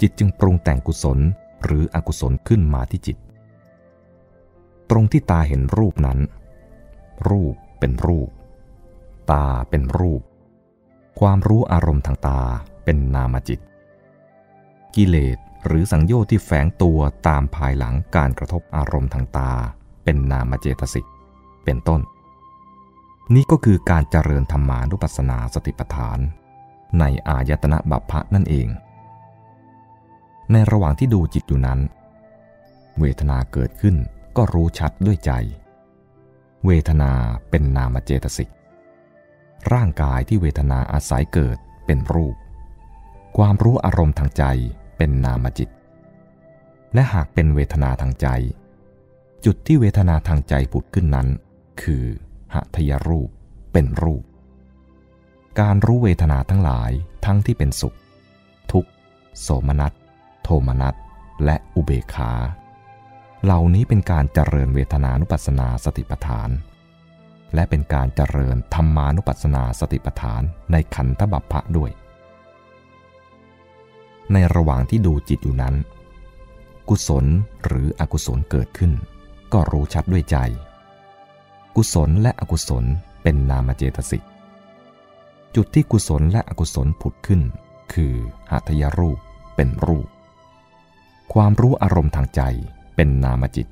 จิตจึงปรุงแต่งกุศลหรืออกุศลขึ้นมาที่จิต ตรงที่ตาเห็นรูปนั้น รูปเป็นรูป ตาเป็นรูป ความรู้อารมณ์ทางตาเป็นนามจิต กิเลสหรือสังโยชน์ที่แฝงตัวตามภายหลังการกระทบอารมณ์ทางตา เป็นนามเจตสิก เป็นต้น นี่ก็คือการเจริญธรรมานุปัสสนาสติปัฏฐาน ในอายตนะบัพพะนั่นเอง ในระหว่างที่ดูจิตอยู่นั้น เวทนาเกิดขึ้นก็รู้ชัดด้วยใจ เวทนาเป็นนามเจตสิก ร่างกายที่เวทนาอาศัยเกิดเป็นรูป ความรู้อารมณ์ทางใจ เป็นนามจิต และหากเป็นเวทนาทางใจ จุดที่เวทนาทางใจผุดขึ้นนั้น คือหทยรูปเป็นรูป การรู้เวทนาทั้งหลายทั้งที่เป็นสุข ทุกโสมนัส โทมนัส และอุเบกขา เหล่านี้เป็นการเจริญเวทนานุปัสสนาสติปัฏฐาน และเป็นการเจริญธรรมานุปัสสนาสติปัฏฐานในขันธบัพพะด้วย ในระหว่างที่ดูจิตอยู่นั้น กุศลหรืออกุศลเกิดขึ้น ก็รู้ชัดด้วยใจ กุศลและอกุศลเป็นนามเจตสิกจุดที่กุศลและอกุศลผุดขึ้น คือหัตยรูปเป็นรูป ความรู้อารมณ์ทางใจเป็นนามจิต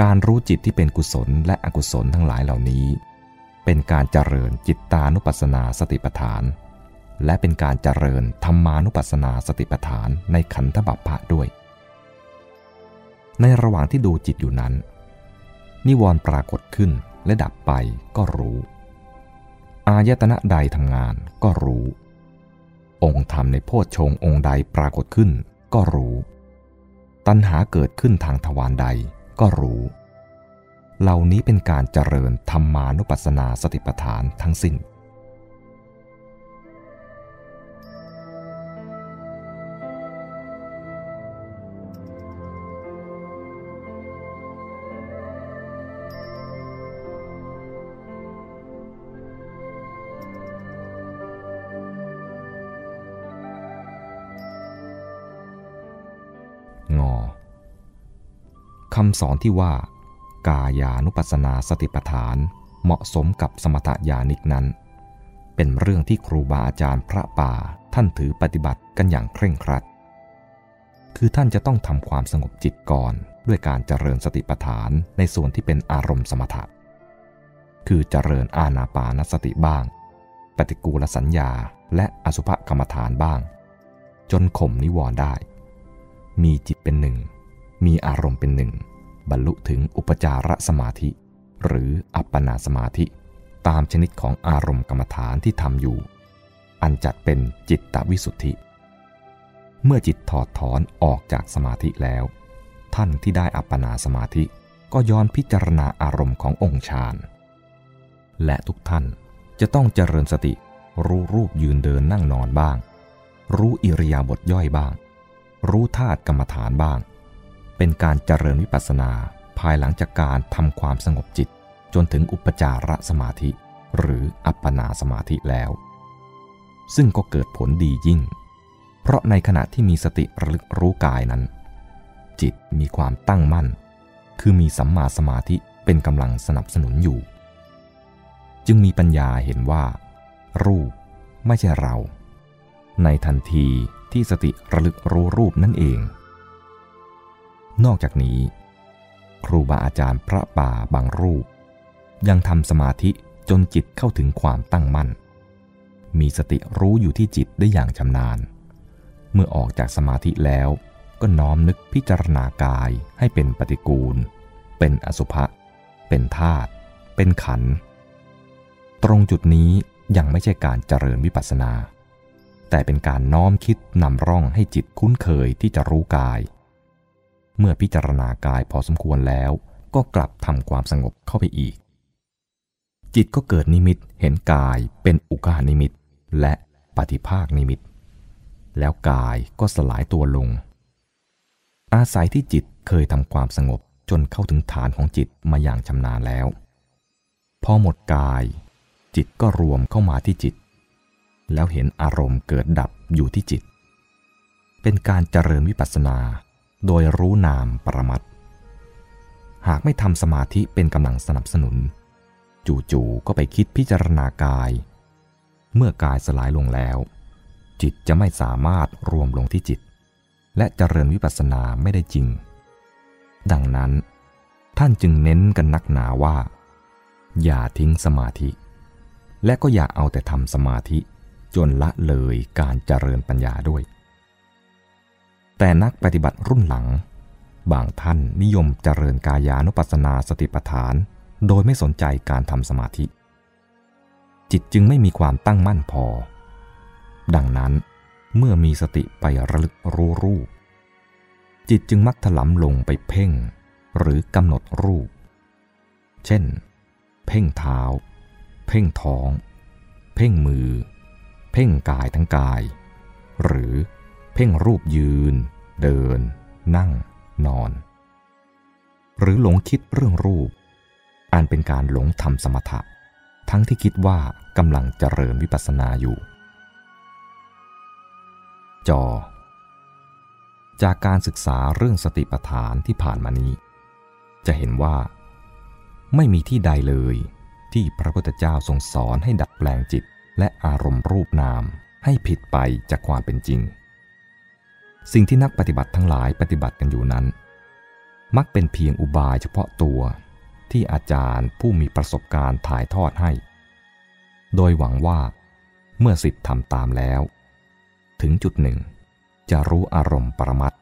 การรู้จิตที่เป็นกุศลและอกุศลทั้งหลายเหล่านี้ เป็นการเจริญจิตตานุปัสสนาสติปัฏฐาน และเป็นการเจริญธรรมานุปัสสนาสติปัฏฐานในขันธบัพพะด้วย ในระหว่างที่ดูจิตอยู่นั้น นิวรณ์ปรากฏขึ้นและดับไปก็รู้ อายตนะใดทำงานก็รู้ องค์ธรรมในโพชฌงองค์ใดปรากฏขึ้นก็รู้ ตัณหาเกิดขึ้นทางทวารใดก็รู้ เหล่านี้เป็นการเจริญธรรมานุปัสสนาสติปัฏฐานทั้งสิ้น คำสอนที่ว่า กายานุปัสสนาสติปัฏฐานเหมาะสมกับสมถญาณิกนั้น เป็นเรื่องที่ครูบาอาจารย์พระป่าท่านถือปฏิบัติกันอย่างเคร่งครัด คือท่านจะต้องทำความสงบจิตก่อนด้วยการเจริญสติปัฏฐานในส่วนที่เป็นอารมณ์สมถะ คือเจริญอาณาปานสติบ้าง ปฏิกูลสัญญาและอสุภกรรมฐานบ้าง จนข่มนิวรณ์ได้ มีจิตเป็นหนึ่ง มีอารมณ์เป็นหนึ่ง บรรลุถึงอุปจารสมาธิ หรืออัปปนาสมาธิ ตามชนิดของอารมณ์กรรมฐานที่ทำอยู่ อันจัดเป็นจิตตวิสุทธิ เมื่อจิตถอดถอนออกจากสมาธิแล้ว ท่านที่ได้อัปปนาสมาธิ ก็ย้อนพิจารณาอารมณ์ขององค์ฌานและทุกท่านจะต้องเจริญสติ รู้รูปยืนเดินนั่งนอนบ้าง รู้อิริยาบถย่อยบ้าง รู้ธาตุกรรมฐานบ้าง เป็นการเจริญวิปัสสนา ภายหลังจากการทำความสงบจิต จนถึงอุปจารสมาธิ หรืออัปปนาสมาธิแล้ว ซึ่งก็เกิดผลดียิ่ง เพราะในขณะที่มีสติระลึกรู้กายนั้น จิตมีความตั้งมั่น คือมีสัมมาสมาธิเป็นกำลังสนับสนุนอยู่ จึงมีปัญญาเห็นว่า รูปไม่ใช่เรา ในทันทีที่สติระลึกรู้รูปนั่นเอง นอกจากนี้ ครูบาอาจารย์พระป่าบางรูป ยังทำสมาธิจนจิตเข้าถึงความตั้งมั่น มีสติรู้อยู่ที่จิตได้อย่างชำนาญ เมื่อออกจากสมาธิแล้วก็น้อมนึกพิจารณากายให้เป็นปฏิกูล เป็นอสุภะ เป็นธาตุ เป็นขัน ตรงจุดนี้ยังไม่ใช่การเจริญวิปัสสนา แต่เป็นการน้อมคิดนำร่องให้จิตคุ้นเคยที่จะรู้กาย เมื่อพิจารณากายพอสมควรแล้ว ก็กลับทำความสงบเข้าไปอีก จิตก็เกิดนิมิตเห็นกายเป็นอุกานิมิต และปฏิภาคนิมิต แล้วกายก็สลายตัวลง อาศัยที่จิตเคยทำความสงบจนเข้าถึงฐานของจิตมาอย่างชำนาญแล้ว พอหมดกาย จิตก็รวมเข้ามาที่จิต แล้วเห็นอารมณ์เกิดดับอยู่ที่จิต เป็นการเจริญวิปัสสนา โดยรู้นามปรมัตหากไม่ทำสมาธิเป็นกำลังสนับสนุน จู่ๆก็ไปคิดพิจารณากาย เมื่อกายสลายลงแล้ว จิตจะไม่สามารถรวมลงที่จิต และเจริญวิปัสสนาไม่ได้จริง ดังนั้น ท่านจึงเน้นกันนักหนาว่า อย่าทิ้งสมาธิ และก็อย่าเอาแต่ทำสมาธิจนละเลยการเจริญปัญญาด้วย แต่นักปฏิบัติรุ่นหลัง บางท่านนิยมเจริญกายานุปัสสนาสติปัฏฐาน โดยไม่สนใจการทำสมาธิ จิตจึงไม่มีความตั้งมั่นพอ ดังนั้นเมื่อมีสติไประลึกรู้รูป จิตจึงมักถลำลงไปเพ่ง หรือกำหนดรูป เช่น เพ่งเท้า เพ่งท้อง เพ่งมือ เพ่งกายทั้งกาย หรือ เพ่งรูปยืน เดิน นั่ง นอน หรือหลงคิดเรื่องรูป อันเป็นการหลงทำสมถะ ทั้งที่คิดว่ากำลังเจริญวิปัสสนาอยู่ จอ จากการศึกษาเรื่องสติปัฏฐานที่ผ่านมานี้ จะเห็นว่า ไม่มีที่ใดเลยที่พระพุทธเจ้าทรงสอนให้ดัดแปลงจิตและอารมณ์รูปนามให้ผิดไปจากความเป็นจริง สิ่งที่นักปฏิบัติทั้งหลายปฏิบัติกันอยู่นั้น มักเป็นเพียงอุบายเฉพาะตัวที่อาจารย์ผู้มีประสบการณ์ถ่ายทอดให้ โดยหวังว่า เมื่อสิทธิ์ทำตามแล้ว ถึงจุดหนึ่ง จะรู้อารมณ์ปรมัต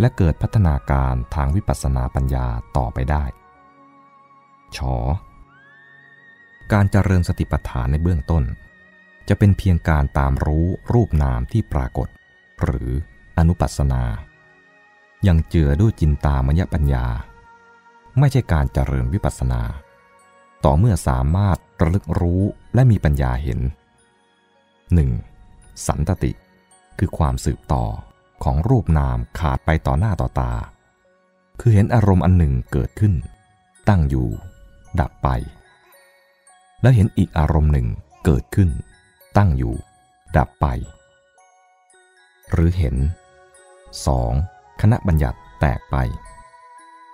และเกิดพัฒนาการทางวิปัสสนาปัญญาต่อไปได้ชอการเจริญสติปัฏฐานในเบื้องต้น จะเป็นเพียงการตามรู้รูปนามที่ปรากฏ หรือ อนุปัสนา ยังเจือด้วยจินตามยปัญญา ไม่ใช่การเจริญวิปัสนา ต่อเมื่อสามารถระลึกรู้และมีปัญญาเห็น 1. สันตติ คือความสืบต่อของรูปนามขาดไปต่อหน้าต่อตา คือเห็นอารมณ์อันหนึ่งเกิดขึ้น ตั้งอยู่ ดับไป แล้วเห็นอีกอารมณ์หนึ่งเกิดขึ้น ตั้งอยู่ ดับไป หรือเห็น 2. คณะบัญญัติแตกไป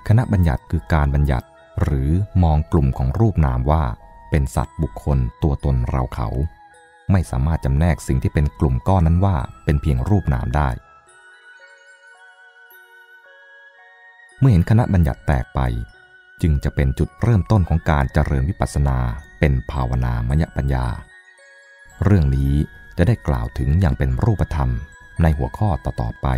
คณะบัญญัติคือการบัญญัติ หรือมองกลุ่มของรูปนามว่า เป็นสัตว์บุคคลตัวตนเราเขา ไม่สามารถจำแนกสิ่งที่เป็นกลุ่มก้อนนั้นว่าเป็นเพียงรูปนามได้ เมื่อเห็นคณะบัญญัติแตกไป จึงจะเป็นจุดเริ่มต้นของการเจริญวิปัสสนาเป็นภาวนามยปัญญา เรื่องนี้จะได้กล่าวถึงอย่างเป็นรูปธรรมในหัวข้อต่อๆไป